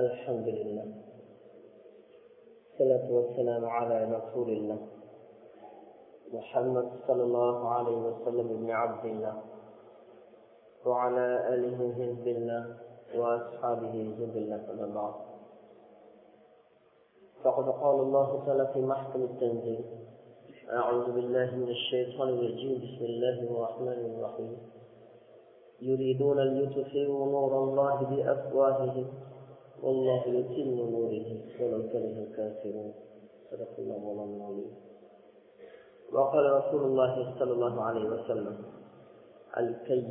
الحمد لله. الصلاة والسلام على رسول الله محمد صلى الله عليه وسلم بن عبد الله وعلى آله حزب الله وأصحابه حزب الله أما بعد. فقد قال الله تعالى في محكم التنزيل أعوذ بالله من الشيطان الرجيم. بسم الله الرحمن الرحيم. يريدون ليطفئوا نور الله بأفواههم والله يتم نوره ولو كره الكافرون صدق الله مولانا العظيم وقال رسول الله صلى الله عليه وسلم الكيس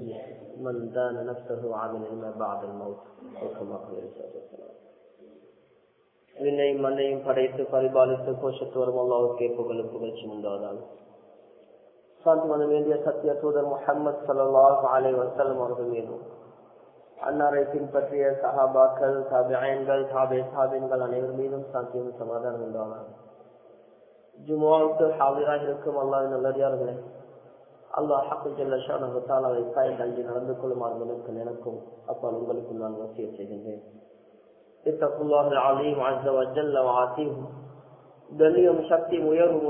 من دان نفسه عمل ما بعد الموت أو كما قال عليه الصلاة والسلام விண்ணையும் மண்ணையும் படைத்து பரிபாலித்து கோஷத்தோறும் அல்லாவுக்கே புகழும் புகழ்ச்சி உண்டாதான் சாந்தி மன வேண்டிய சத்திய தூதர் முகமது சல்லாஹ் அலை வசலம் அவர்கள் மீதும் அன்னாரை பின்பற்றிய சஹாபாக்கள் தாபியன்கள் சாபே சாபின்கள் அனைவர் மீதும் சாத்தியம் சமாதானம் உண்டானார். ஜுமாவுக்கு ஹாவிராக இருக்கும் அல்லாஹ் நல்லதார்களே அல்லாஹ் ஹாக்குஜல்லால் அதை தாய் தங்கி நடந்து கொள்ளுமாறு மனுக்கள் எனக்கும் அப்பால் உங்களுக்கும் நான் வசிய செய்கின்றேன். தலியும் சக்தி உயர்வு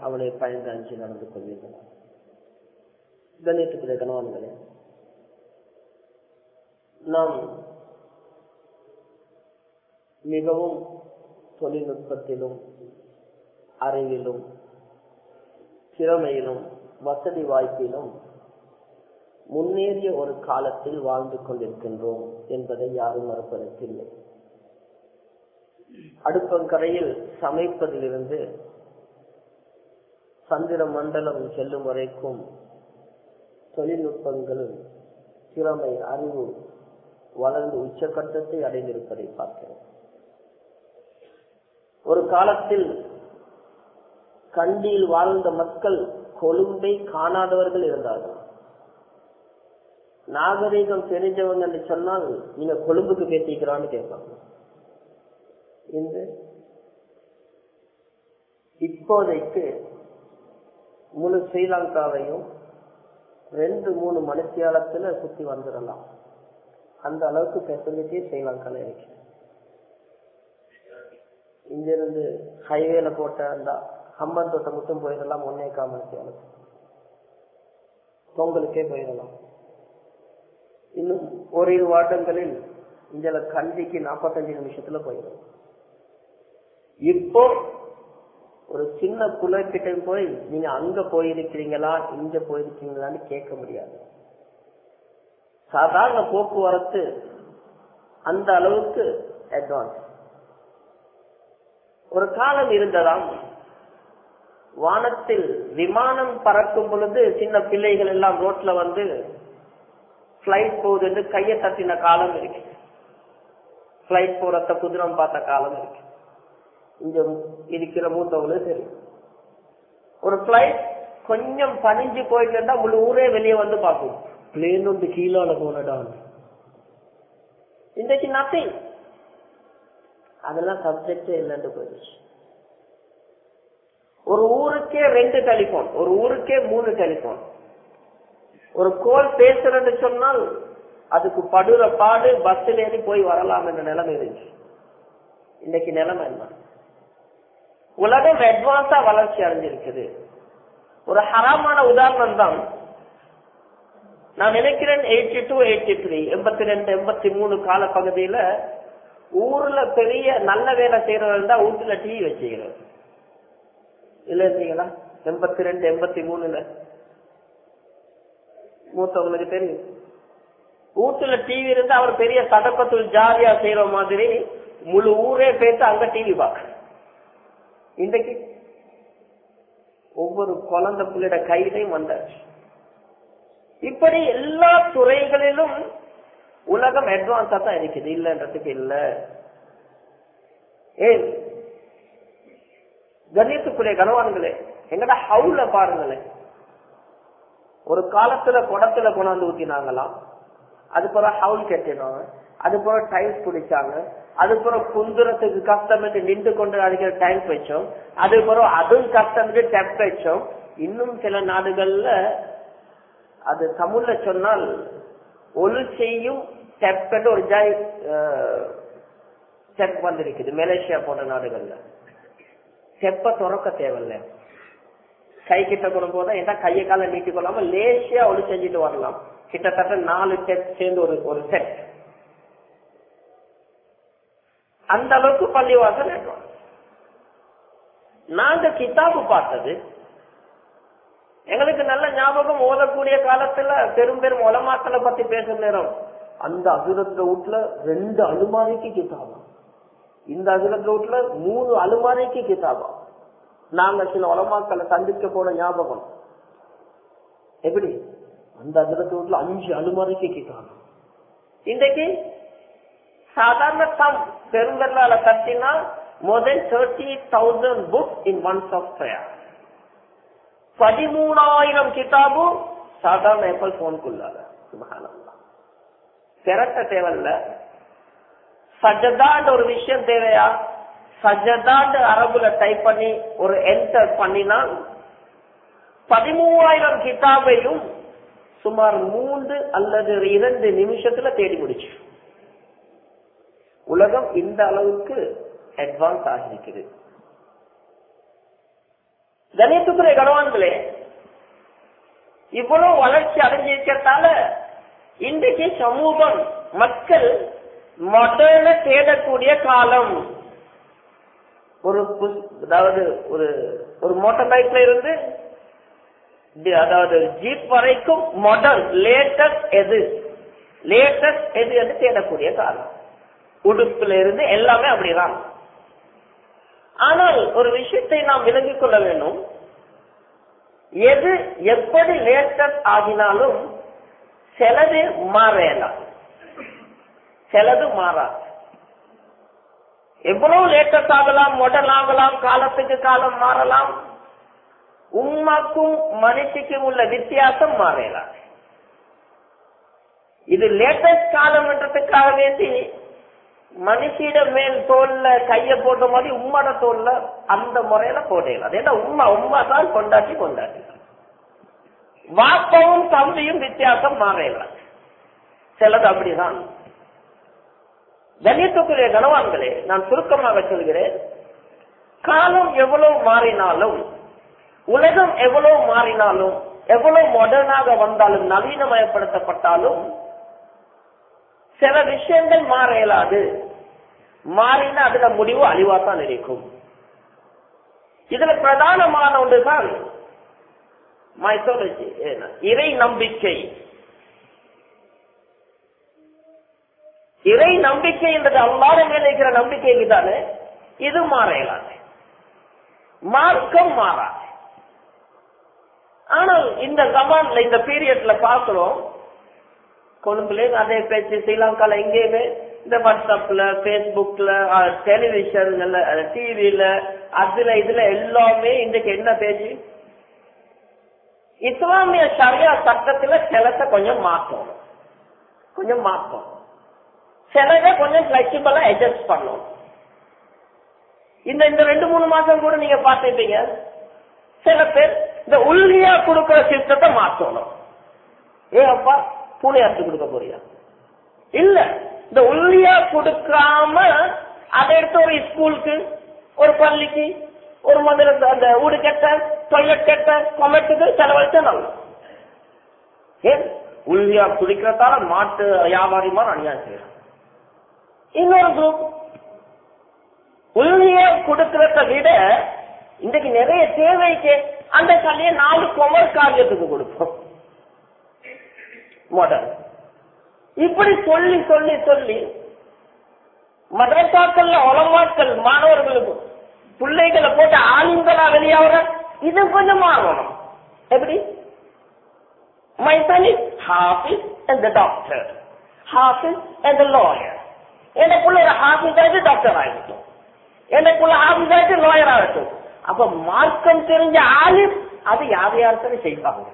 அவனை பயந்து அஞ்சு நடந்து கொள்வீர்கள் கண்ணியத்துக்குரிய கணவன்களே நாம் மிகவும் தொழில்நுட்பத்திலும் அறிவிலும் திறமையிலும் வசதி வாய்ப்பிலும் முன்னேறிய ஒரு காலத்தில் வாழ்ந்து கொண்டிருக்கின்றோம் என்பதை யாரும் மறுப்பதற்கில்லை. அடுப்பங்கரையில் சமைப்பதிலிருந்து சந்திர மண்டலம் செல்லும் வரைக்கும் தொழில்நுட்பங்கள் திறமை அறிவு வளர்ந்து உச்சகட்டத்தை அடைந்திருப்பதை பார்க்கிறோம். ஒரு காலத்தில் கண்டியில் வாழ்ந்த மக்கள் கொழும்பை காணாதவர்கள் இருந்தார்கள். நாகரீகம் தெரிஞ்சவங்க என்று சொன்னால் நீங்க கொழும்புக்கு பேசிக்கிறான்னு கேட்பாங்க. இந்த இப்போதைக்கு முழு ஸ்ரீலங்காவையும் ரெண்டு மூணு மணித்தியாலத்துல சுத்தி வந்துடலாம். அந்த அளவுக்கு ஃபெசிலிட்டி ஸ்ரீலங்கால இருக்கு. இங்கிருந்து ஹைவேல போட்ட அந்த ஹம்பன் தோட்டம் மட்டும் போயிடலாம் ஒன்னே காமணித்தியாலத்து பொங்கலுக்கே போயிடலாம். இன்னும் ஓரிரு வாட்டங்களில் இங்கில கண்டிக்கு நாற்பத்தஞ்சு நிமிஷத்துல போயிடும். இப்போ ஒரு சின்ன குலக்கிட்ட போய் நீங்க அங்க போயிருக்கிறீங்களா இங்க போயிருக்கீங்களான்னு கேட்க முடியாது. சாதாரண போக்குவரத்து அந்த அளவுக்கு அட்வான்ஸ் ஒரு காலம் இருந்ததாம். வானத்தில் விமானம் பறக்கும் பொழுது சின்ன பிள்ளைகள் எல்லாம் ரோட்ல வந்து பிளைட் போகுது என்று கையை தட்டின காலம் இருக்கு. பிளைட் போறத குதிரம் பார்த்த காலம் இருக்கு. இங்க இருக்கிற மூத்தவங்களும் தெரியும் ஒரு பிளைட் கொஞ்சம் பனிஞ்சு போயிட்டு இருந்தா முழு ஊரே வெளியே வந்து பார்க்கும். பிளேன் ஒன்று கீழால போனடான் இன்றைக்கு நத்திங் அதெல்லாம் சப்ஜெக்டே இல்லைன்னு போயிடுச்சு ஒரு ஊருக்கே ரெண்டு டெலிபோன் ஒரு ஊருக்கே மூணு டெலிபோன் ஒரு கோல் பேசுறது சொன்னால் அதுக்கு படுற பாடு பஸ்ஸில் ஏறி போய் வரலாம் என்ற நிலைமை இருந்துச்சு இன்னைக்கு நிலைமை என்ன உலகம் அட்வான்ஸா வளர்ச்சி அடைஞ்சிருக்குது ஒரு ஹராமான உதாரணம் தான் நான் நினைக்கிறேன் எயிட்டி டூ எயிட்டி த்ரீ எண்பத்தி ரெண்டு எண்பத்தி மூணு கால பகுதியில ஊர்ல பெரிய நல்ல வேலை செய்யறவர்கள் தான் வீட்டுல டிவி வச்சுக்கிறது. இல்ல இருந்தீங்களா எண்பத்தி ரெண்டு எண்பத்தி மூணுல. மூத்தவங்களுக்கு தெரியும். வீட்டுல டிவி இருந்து அவர் பெரிய சடப்பத்தில் ஜாலியா செய்யற மாதிரி முழு ஊரே பேசு அங்க டிவி பார்க்க இன்றைக்கு ஒவ்வொரு குழந்தை பிள்ளைட கையிலையும் வந்தாச்சு. இப்படி எல்லா துறைகளிலும் உலகம் அட்வான்ஸா தான் இருக்குது. இல்லைன்றதுக்கு இல்ல. ஏன் கண்ணியத்துக்குரிய கனவான்களே எங்கட ஹவுல பாருங்களேன் ஒரு காலத்துல குடத்துல கொண்டாந்து ஊத்தினாங்களாம் அது போல ஹவுல் கட்டினாங்க. அது போல டைல்ஸ் பிடிச்சாங்க அது போல குந்துறதுக்கு கஷ்டம் என்று நின்று கொண்டு அடிக்கிற டைல்ஸ் வச்சோம். அது போல அதுவும் கஷ்டம் டெப் வச்சோம். இன்னும் சில நாடுகள்ல அது தமிழ்ல சொன்னால் ஒளி செய்யும் ஸ்டெப் ஒரு ஜாய் ஸ்டெப் வந்திருக்குது மலேசியா போன்ற நாடுகள்ல. செப்ப துறக்க தேவையில்ல. கை கிட்ட கொண்டு போதா ஏன்னா கையை கால நீட்டி கொள்ளாம லேசியா ஒளி செஞ்சுட்டு வரலாம். கிட்டத்தட்ட நாலு செட் சேர்ந்து ஒரு ஒரு செட் அந்த அளவுக்கு பள்ளிவாசல் நாங்க கிதாபு பார்த்தது. எங்களுக்கு நல்ல ஞாபகம் ஓதக்கூடிய காலத்துல பெரும் பெரும் உலமாக்களை பத்தி பேசுற நேரம். அந்த அசுரத்துல வீட்டுல ரெண்டு அலுமாரிக்கு கிதாபா. இந்த அசுரத்துல வீட்டுல மூணு அலுமாரிக்கு கிதாபா. நாங்க சில உலமாக்களை சந்திக்க போன ஞாபகம். எப்படி? அந்த அசுரத்து வீட்டுல அஞ்சு அலுமாரிக்கு கிதாபா. இன்றைக்கு சாதாரண தம் பெருங்கல்லால கட்டினா more than thirty thousand book in once of பதிமூணாயிரம் கிதாபு சாதாரண ஆப்பிள் போனுக்குள்ளால திரட்ட தேவையில்ல. சஜதாண்ட் ஒரு விஷயம் தேவையா? சஜதாண்ட் அரபுல டைப் பண்ணி ஒரு என்டர் பண்ணினால் பதிமூவாயிரம் கிதாபையும் சுமார் மூன்று அல்லது இரண்டு நிமிஷத்துல தேடி முடிச்சு. உலகம் இந்த அளவுக்கு அட்வான்ஸ் ஆகியிருக்குது. கணியத்துக்குரிய கணவான்களே இவ்வளவு வளர்ச்சி அடைஞ்சிருக்கிறதால இன்றைக்கு சமூகம் மக்கள் மொடர்ன தேடக்கூடிய காலம். ஒரு அதாவது ஒரு ஒரு மோட்டார் பைக்ல இருந்து அதாவது ஜீப் வரைக்கும் மாடர்ன் லேட்டஸ்ட் எது லேட்டஸ்ட் எது என்று தேடக்கூடிய காலம். உடுப்புல இருந்து எல்லாமே அப்படிதான். ஆனால் ஒரு விஷயத்தை நாம் விளங்கிக் கொள்ள வேண்டும். எது எப்படி லேட்டஸ்ட் ஆகினாலும் சிலது மாறலாம் சிலது மாறாது. எவ்வளவு லேட்டஸ்ட் ஆகலாம் உடல் ஆகலாம் காலத்துக்கு காலம் மாறலாம் உண்மாக்கும் மனுஷிக்கும் உள்ள வித்தியாசம் மாறலாம் இது லேட்டஸ்ட் காலம் என்றதுக்காக வேண்டி மனுஷிட மேல் தோல்ல கைய போட்ட மாதிரி உம்மட தோல்ல அந்த முறையில போடலாம் அது உம்மா உண்மை உண்மை தான் கொண்டாட்டி கொண்டாட்டி. வாப்பவும் தம்பியும் வித்தியாசம் மாறலாம் சிலது அப்படிதான். கண்ணியத்துக்குரிய கனவான்களே நான் சுருக்கமாக சொல்கிறேன். காலம் எவ்வளவு மாறினாலும் உலகம் எவ்வளவு மாறினாலும் எவ்வளவு மாடர்னாக வந்தாலும் நவீனமயப்படுத்தப்பட்டாலும் சில விஷயங்கள் மாற இயலாது மாறினா அதுல முடிவு அழிவாத்தான் இருக்கும். இதுல பிரதானமான ஒன்றுதான் மைத்தாலஜி இறை நம்பிக்கை. இறை நம்பிக்கை என்றது அல்லாத மேல இருக்கிற நம்பிக்கைக்கு தானே இது மாற இயலாது மார்க்கம் மாறாது. ஆனால் இந்த சமான்ல இந்த பீரியட்ல பாக்குறோம் கொழும்புல அதே பேச்சு. ஸ்ரீலங்கால எங்கேயுமே இந்த வாட்ஸ்அப்ல பேஸ்புக்ல டெலிவிஷன்ல டிவில அதுல இதுல எல்லாமே இன்றைக்கு என்ன பேச்சு? இஸ்லாமிய சரியா சட்டத்துல சிலத்தை கொஞ்சம் மாற்றும் கொஞ்சம் மாற்றும் சிலதை கொஞ்சம் பிளெக்சிபிளா அட்ஜஸ்ட் பண்ணும் இந்த இந்த ரெண்டு மூணு மாசம் கூட நீங்க பார்த்துப்பீங்க. சில பேர் இந்த உள்லியா கொடுக்கிற சிஸ்டத்தை மாற்றணும் ஏப்பா அப்பா பூனையாத்து கொடுக்க போறியா? இல்ல. இந்த உள்ளியா கொடுக்காம அதை எடுத்து ஒரு ஸ்கூலுக்கு ஒரு பள்ளிக்கு ஒரு மந்திர அந்த ஊடு கட்ட டொய்லெட் கட்ட கொமெட்டுக்கு செலவழிச்சா நல்லா. ஏன்? உள்ளியா குடிக்கிறதால மாட்டு வியாபாரிமா அநியாயம் செய்யறான். இன்னொரு குரூப் உள்ளியா கொடுக்கறத விட இன்றைக்கு நிறைய தேவைக்கு அந்த கல்லையை நாலு கொமர் காரியத்துக்கு கொடுப்போம். மாடல் இப்படி சொல்லி சொல்லி சொல்லி மதரசாக்கள்ல உலமாக்கள் மாணவர்களுக்கு பிள்ளைகளை போட்டு ஆளுங்களா வெளியாகிற இது கொஞ்சம் மாறணும் எப்படி? My son is hafiz and the doctor. hafiz and the lawyer. எனக்குள்ள ஒரு ஹாஃபிஸ் ஆயிட்டு டாக்டர் ஆகட்டும் எனக்குள்ள ஹாஃபிஸ் ஆயிட்டு லாயர் ஆகட்டும் அப்ப மார்க்கம் தெரிஞ்ச ஆளு அது யார் யாருக்கும் செய்வாங்க?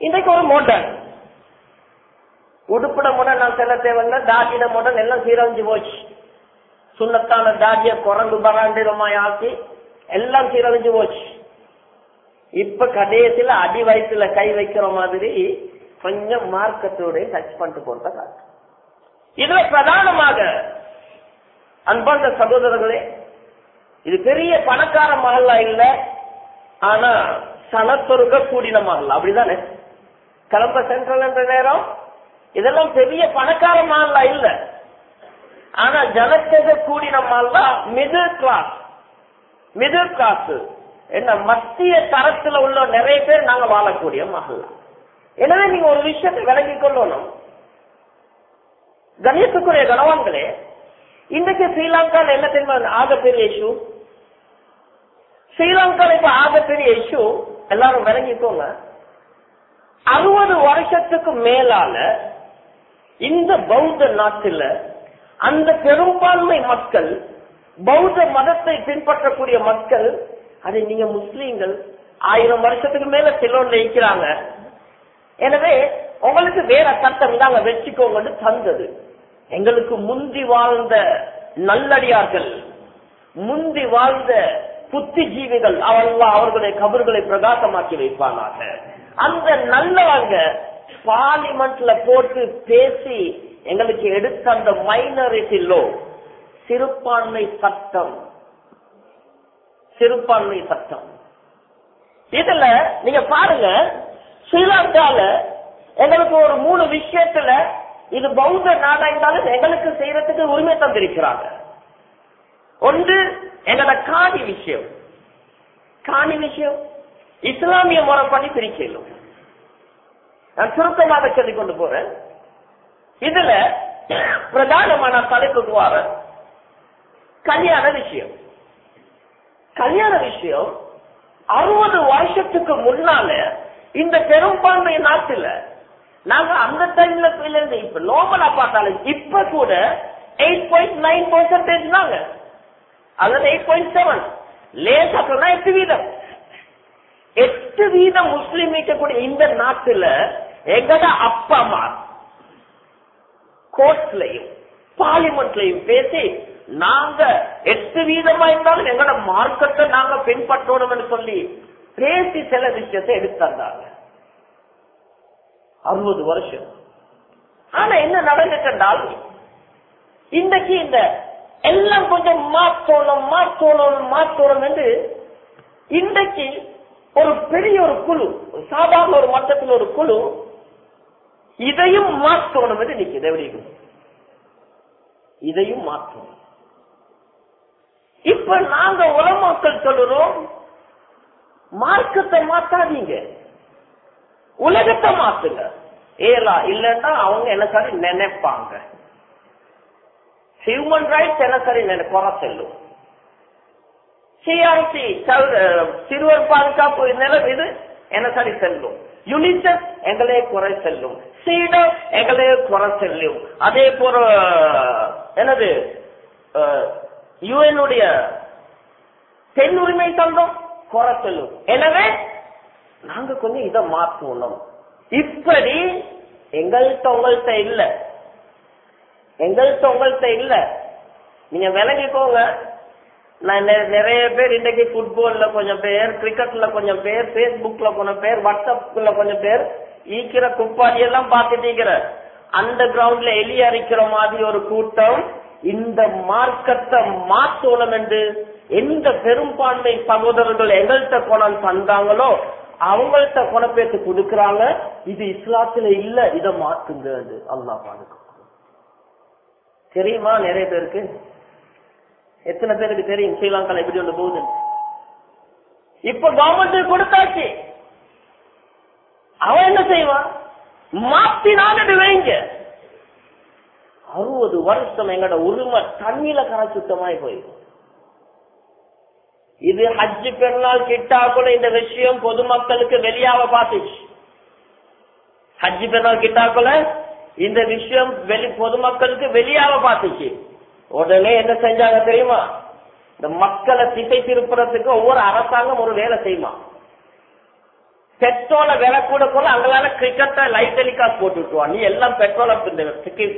இன்றைக்கு ஒரு மோட்டன் உடுப்பிட முடன் நான் செல்ல தேவையில்ல. தாடியிட முடன் எல்லாம் சீரழிஞ்சு போச்சு. சுண்ணத்தான தாடிய குரங்கு பராண்டிரமாய் ஆக்கி எல்லாம் சீரழிஞ்சு போச்சு. இப்ப கடைசியில அடி வயிற்றுல கை வைக்கிற மாதிரி கொஞ்சம் மார்க்கத்தோட டச் பண்ணிட்டு போறத காட்டு. இதுல பிரதானமாக அன்பார்ந்த சகோதரர்களே இது பெரிய பணக்கார மகளா இல்ல ஆனா சனத்தொருக்க கூடின மகள் அப்படிதானே? கிளம்ப சென்ட்ரல் என்ற நேரம் இதெல்லாம் பெரிய பணக்கார மால்ல இல்ல. ஆனா ஜனத்தொகை கூடின மால்ல மிடில் கிளாஸ் மிடில் கிளாஸ் என்ன மத்திய தரத்துல உள்ள நிறைய பேர் நாங்க வாழக்கூடிய மகல்லா எனவே நீங்க ஒரு விஷயத்தை விளங்கி கொள்ளணும். கணேசக்குரிய கணவான்களே இன்றைக்கு ஸ்ரீலங்கால என்ன தெரியுமா ஆகப்பெரிய இஷ்யூ ஸ்ரீலங்கால இப்ப ஆகப்பெரிய இஷ்யூ எல்லாரும் விளங்கிக்கோங்க. அறுபது வருஷத்துக்கு மேலால இந்த பௌத்த நாட்டில் அந்த பெரும்பான்மை மக்கள் பௌத்த மதத்தை பின்பற்றக்கூடிய மக்கள் அது நீங்க முஸ்லீம்கள் ஆயிரம் வருஷத்துக்கு மேல சிலோன் இருக்கிறாங்க எனவே உங்களுக்கு வேற சட்டம் தாங்க வச்சுக்கோங்கன்னு தந்தது. எங்களுக்கு முந்தி வாழ்ந்த நல்லடியார்கள் முந்தி வாழ்ந்த புத்திஜீவிகள் அவர்கள் அவர்களுடைய கபர்களை பிரகாசமாக்கி வைப்பானாக. அந்த நல்லவங்க பார்லிமெண்ட்ல போட்டு பேசி எங்களுக்கு எடுத்த அந்த மைனாரிட்டி லோ சிறுபான்மை சட்டம். சிறுபான்மை சட்டம். இதுல நீங்க பாருங்க ஸ்ரீலங்கால எங்களுக்கு ஒரு மூணு விஷயத்துல இது பௌத்த நாடா இருந்தாலும் எங்களுக்கு செய்யறதுக்கு உரிமை தந்திருக்கிறாங்க. ஒன்று எங்களோட காணி விஷயம். காணி விஷயம். இஸ்லாமிய முறைப்படி பிரிக்கலும் நான் சுருக்கமாக சொல்லிக் கொண்டு போறேன். இதுல பிரதானமான தலைப்புக்கு வர கல்யாண விஷயம். கல்யாண விஷயம் அறுபது வருஷத்துக்கு முன்னால இந்த பெரும்பான்மை நாட்டுல நாங்க அந்த டைம்ல இருந்து இப்ப நோமலா பார்த்தாலும் இப்ப கூட எயிட் பாயிண்ட் நைன் பர்சன்டேஜ் நாங்க. அதாவது எயிட் பாயிண்ட் செவன் லேசாக்கா எட்டு வீதம். எட்டு வீதம் முஸ்லீம் இருக்கக்கூடிய இந்த நாட்டுல எங்கட அப்பா அம்மா கோர்ட்லயும் பார்லிமெண்ட்லயும் பேசி நாங்க எட்டு வீதமா இருந்தாலும் எங்கட மார்க்கத்தை நாங்க பின்பற்றணும்னு சொல்லி பேசி சில விஷயத்தை எடுத்தாங்க அறுபது வருஷம். ஆனா என்ன நடந்துட்டால் இன்றைக்கு இந்த எல்லாம் கொஞ்சம் மாற்றணும் மாற்றணும் மாற்றணும் என்று இன்றைக்கு ஒரு பெரிய ஒரு குழு சாதாரண ஒரு மட்டத்தில் ஒரு குழு இதையும் மாற்றணும் என்று நிற்குது எப்படி இதையும் மாற்றணும். இப்ப நாங்க உலமாக்கள் சொல்லுறோம் மார்க்கத்தை மாத்தாதீங்க. உலகத்தை மாத்துங்க. ஏலா இல்லன்னா அவங்க என்ன சரி நினைப்பாங்க. ஹியூமன் ரைட்ஸ் என்ன சரி குறை செல்லும். சிஆர்சி சிறுவர் பாதுகாப்பு நிலம் இது என்ன சரி செல்லும். யுனிசெஃப் எங்களே குறை செல்லும். சீடம் எங்களே குறை செல்லும். அதே போல என்னது யுஎனுடைய பெண் உரிமை சங்கம் குறை செல்லும். எனவே நாங்க கொஞ்சம் இதை மாற்றணும். இப்படி எங்கள்கிட்ட உங்கள்கிட்ட இல்ல. எங்கள்கிட்ட உங்கள்கிட்ட இல்ல. நீங்க விலகிக்கோங்க நான் நிறைய பேர் இன்றைக்கு ஃபுட்பால்ல கொஞ்சம் பேர் கிரிக்கெட்ல கொஞ்சம் பேர் பேஸ்புக்ல கொஞ்சம் பேர் வாட்ஸ்அப்ல கொஞ்சம் பேர் ஈக்கிற குப்பாடி எல்லாம் பார்த்துட்டீங்கிற. அந்த கிரவுண்ட்ல எலி அரிக்கிற மாதிரி ஒரு கூட்டம் இந்த மார்க்கத்தை மாத்தோணும் என்று எந்த பெரும்பான்மை சகோதரர்கள் எங்கள்கிட்ட கொண்டாந்து தந்தாங்களோ அவங்கள்ட்ட குணப்பேத்து கொடுக்கறாங்க. இது இஸ்லாத்துல இல்ல இதை மாத்துங்க அல்லா பாதுகாக்கும். தெரியுமா நிறைய பேருக்கு? எத்தனை பேருக்கு தெரியும் ஸ்ரீலங்கால எப்படி ஒன்று போகுது இப்ப கவர்மெண்ட் கொடுத்தாச்சு. அவன் என்ன செய்வான்? மாத்தினான்னு வைங்க. அறுபது வருஷம் எங்கட உரிமை தண்ணியில கரை சுத்தமாய் போயிடும். இது ஹஜ்ஜு பெருநாள் கிட்டா கூட இந்த விஷயம் பொதுமக்களுக்கு வெளியாக பார்த்துச்சு. ஹஜ்ஜு பெருநாள் கிட்டா கூட இந்த விஷயம் வெளி பொதுமக்களுக்கு வெளியாக பார்த்துச்சு. உடனே என்ன செஞ்சாங்க தெரியுமா? இந்த மக்களை திசை திருப்புறதுக்கு ஒவ்வொரு அரசாங்கம் ஒரு வேலை செய்யுமா? பெட்ரோலை விலை கூட போல அங்கதான கிரிக்கெட்டை லைட் டெலிகாஸ்ட் போட்டு விட்டுருவான். நீ எல்லாம் பெட்ரோலை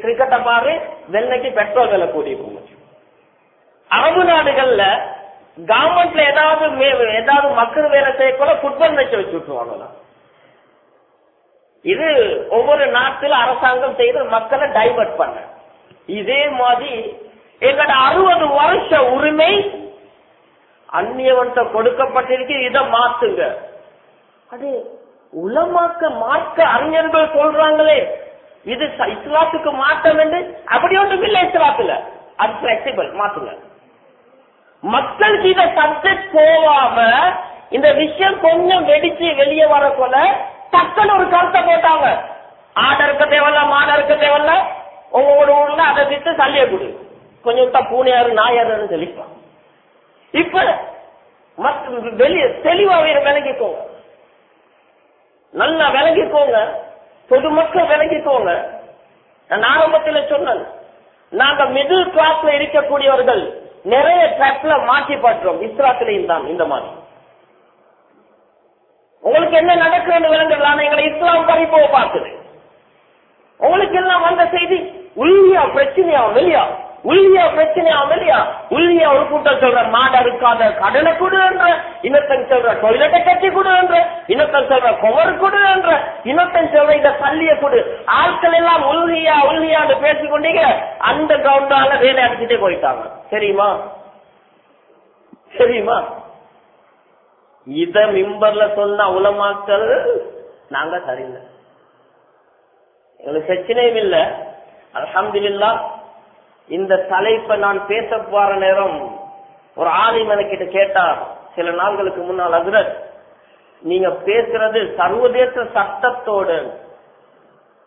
கிரிக்கெட்டை பாரு வெள்ளைக்கு பெட்ரோல் விலை கூடி போச்சு அரபு நாடுகள்ல கவர்மெண்ட்ல ஏதாவது ஏதாவது மக்கள் வேலை செய்யக்கூட ஃபுட்பால் மேட்ச் வச்சு விட்டுருவாங்க இது ஒவ்வொரு நாட்டில் அரசாங்கம் செய்து மக்களை டைவர்ட் பண்ண. இதே மாதிரி எங்கட அறுபது வருஷ உரிமை அந்நியவன்கிட்ட கொடுக்கப்பட்டிருக்கு இதை மாத்துங்க. அது உலமாக்க மார்க்க அறிஞர்கள் சொல்றாங்களே. இது ச- இஸ்லாத்துக்கு மாற்றம் என்று? அப்படி ஒன்றும் இல்லை இஸ்லாத்துல. அது பிளெக்சிபிள் மாத்துங்க. மக்களுக்கு இதை சப்ஜெக்ட் போகாம இந்த விஷயம் கொஞ்சம் வெடிச்சு வெளியே வரக்குள்ள டக்குன்னு ஒரு கருத்தை போட்டாங்க. ஆடை இருக்க தேவையில்ல மாடை இருக்க தேவையில்ல. உங்களோட ஊர்ல அதை விட்டு தள்ளிய கொடு. கொஞ்சம் விட்டா பூனையாரு நாயாருன்னு சொல்லிப்பான் இப்ப மத்த வெளிய தெளிவாவே விளங்கிக்கோங்க. நல்லா விளங்கிக்கோங்க. பொதுமக்கள் விளங்கிக்கோங்க. நான் ஆரம்பத்தில் சொன்னேன். நாங்க மிடில் கிளாஸ்ல இருக்கக்கூடியவர்கள் நிறைய ட்ராப்ல மாற்றி பற்றோம் இஸ்லாத்திலையும் தான் இந்த மாதிரி. உங்களுக்கு என்ன நடக்குதுன்னு விளங்கலாம் எங்களை இஸ்லாம் பறிப்போ பார்க்குது உங்களுக்கு எல்லாம் வந்த செய்தி? உள்ளியா பிரச்சனையா வெளியா? உள்ளியா பிரச்சனையா இல்லையா உள்ளியா ஒரு கூட்டம் சொல்ற மாடை இருக்காத கடனை கொடுன்ற இன்னொருத்தன் சொல்ற டொய்லெட்டை கட்டி கொடுன்ற இன்னொருத்தன் சொல்ற குமர் கொடுன்ற இன்னொருத்தன் சொல்ற இந்த பள்ளிய கொடு. ஆட்கள் எல்லாம் உள்கியா உள்ளியான்னு பேசிக்கொண்டீங்க அந்த கவுண்டால வேலை அடிச்சுட்டே போயிட்டாங்க. சரியுமா சரியுமா இத மிம்பர்ல சொன்ன உலமாக்கள் நாங்க சரியில்லை எங்களுக்கு பிரச்சனையும் இல்லை. அலமதுல்லா இந்த தலைப்பை நான் பேச போற நேரம் ஒரு ஆலிமனை கிட்ட கேட்டார் சில நாள்களுக்கு முன்னால் அதிரத் நீங்க பேசுறது சர்வதேச சட்டத்தோடு.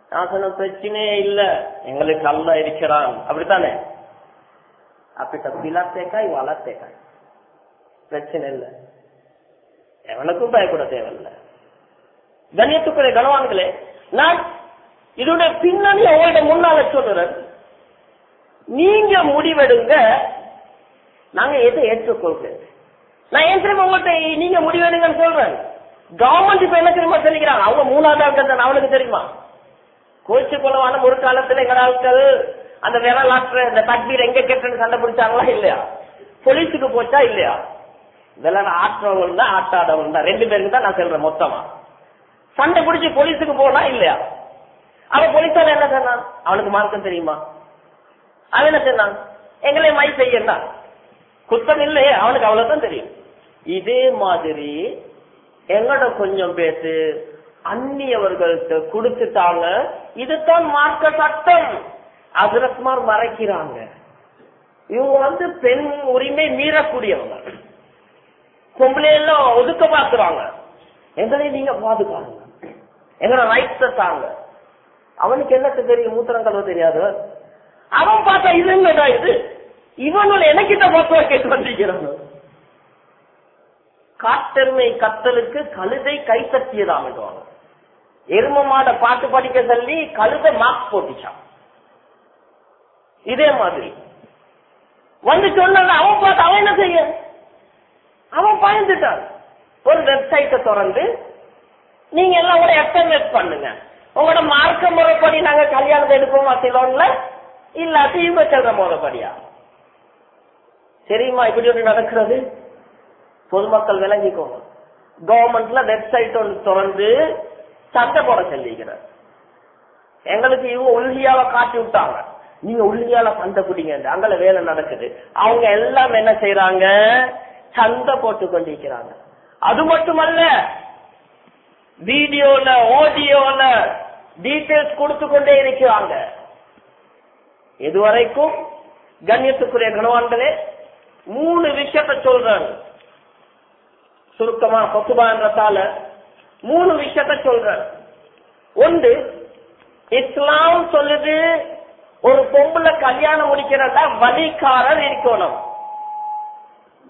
நான் சொன்ன பிரச்சனையே இல்ல. எங்களுக்கு அல்ல இருக்கிறான். அப்படித்தானே? அப்படி வள தேக்காய் பிரச்சனை இல்ல. எவனுக்கும் பயப்பட தேவையில்ல. கண்ணியத்துக்குரிய கனவான்களே நான் இதோட பின்னணி அவங்கள்ட்ட முன்னால சொல்றேன் நீங்க முடிவெடுங்க. நாங்க எதை ஏற்றுக்கொள்கிறேன் நான் ஏன் திரும்ப உங்கள்கிட்ட நீங்க முடிவெடுங்கன்னு சொல்றேன்? கவர்மெண்ட் இப்ப என்ன தெரியுமா சொல்லிக்கிறாங்க? அவங்க மூணாவது ஆட்கள் அவனுக்கு தெரியுமா? கோச்சு குளமான ஒரு காலத்துல எங்க ஆட்கள் அந்த விரலாற்ற இந்த தக்பீர் எங்க கேட்டுன்னு சண்டை பிடிச்சாங்களா இல்லையா? போலீஸுக்கு போச்சா இல்லையா? விரல ஆற்றவங்க தான் ஆட்டாதவங்க தான். ரெண்டு பேருக்கு தான் நான் சொல்றேன் மொத்தமா. சண்டை பிடிச்சி போலீஸுக்கு போனா இல்லையா? அவன் போலீஸால என்ன சொன்னான்? அவனுக்கு மார்க்கம் தெரியுமா? அவன் என்ன செய்யறான்? எங்களை மை செய்யறான். குத்தம் இல்லையே அவனுக்கு அவ்வளவுதான் தெரியும். இதே மாதிரி எங்கட கொஞ்சம் பேசு அந்நியவர்களுக்கு கொடுத்துட்டாங்க இதுதான் மார்க்க சட்டம். அதிரத்மார் மறைக்கிறாங்க. இவங்க வந்து பெண் உரிமை மீறக்கூடியவங்க. பொம்பளை எல்லாம் ஒதுக்க பாக்குறாங்க எங்களை நீங்க பாதுகாங்க. எங்களோட ரைட்ஸ் தாங்க. அவனுக்கு என்னத்து தெரியும்? மூத்திரம் கழுவ தெரியாது அவன் பார்த்தா இது என்னடா இது. இவனோட எனக்கிட்ட பத்துவா கேட்டு வந்திருக்கிறான் காட்டெருமை கத்தலுக்கு கழுதை கைத்தட்டியதாம் எரும மாட பாட்டு படிக்க சொல்லி கழுதை மார்க் போட்டுச்சான். இதே மாதிரி. வந்து சொன்ன அவன் பார்த்து அவன் என்ன செய்ய? அவன் பயந்துட்டான். ஒரு வெப்சைட்டை திறந்து நீங்க எல்லாம் கூட எஸ்எம்எஸ் பண்ணுங்க. உங்களோட மார்க்க முறைப்படி நாங்க கல்யாணத்தை எடுப்போமா சிலோன்ல? இல்லாட்டி இவங்க சொல்ற முறைப்படியா? சரிம்மா இப்படி ஒன்று நடக்கிறது? பொதுமக்கள் விளங்கிக்கோங்க. கவர்மெண்ட்ல வெப்சைட் ஒன்று திறந்து சட்டை போட சொல்லிக்கிறார். எங்களுக்கு இவங்க உள்கியால காட்டி விட்டாங்க. நீங்க உள்கியால சண்டை குடிங்க அங்கல வேலை நடக்குது. அவங்க எல்லாம் என்ன செய்யறாங்க சண்டை போட்டு கொண்டிருக்கிறாங்க. அது மட்டுமல்ல வீடியோல ஆடியோல டீட்டெயில்ஸ் கொடுத்து கொண்டே இருக்கிறாங்க. இதுவரைக்கும் கண்ணியத்துக்குரிய கணவான்களே மூணு விஷயத்த சொல்றாங்க சுருக்கமா கொத்துபான்றதால மூணு விஷயத்த சொல்றாங்க ஒன்று இஸ்லாம் சொல்லுது ஒரு பொம்பளை கல்யாணம் முடிக்கிறதா வழிகாரர் இருக்கணும்.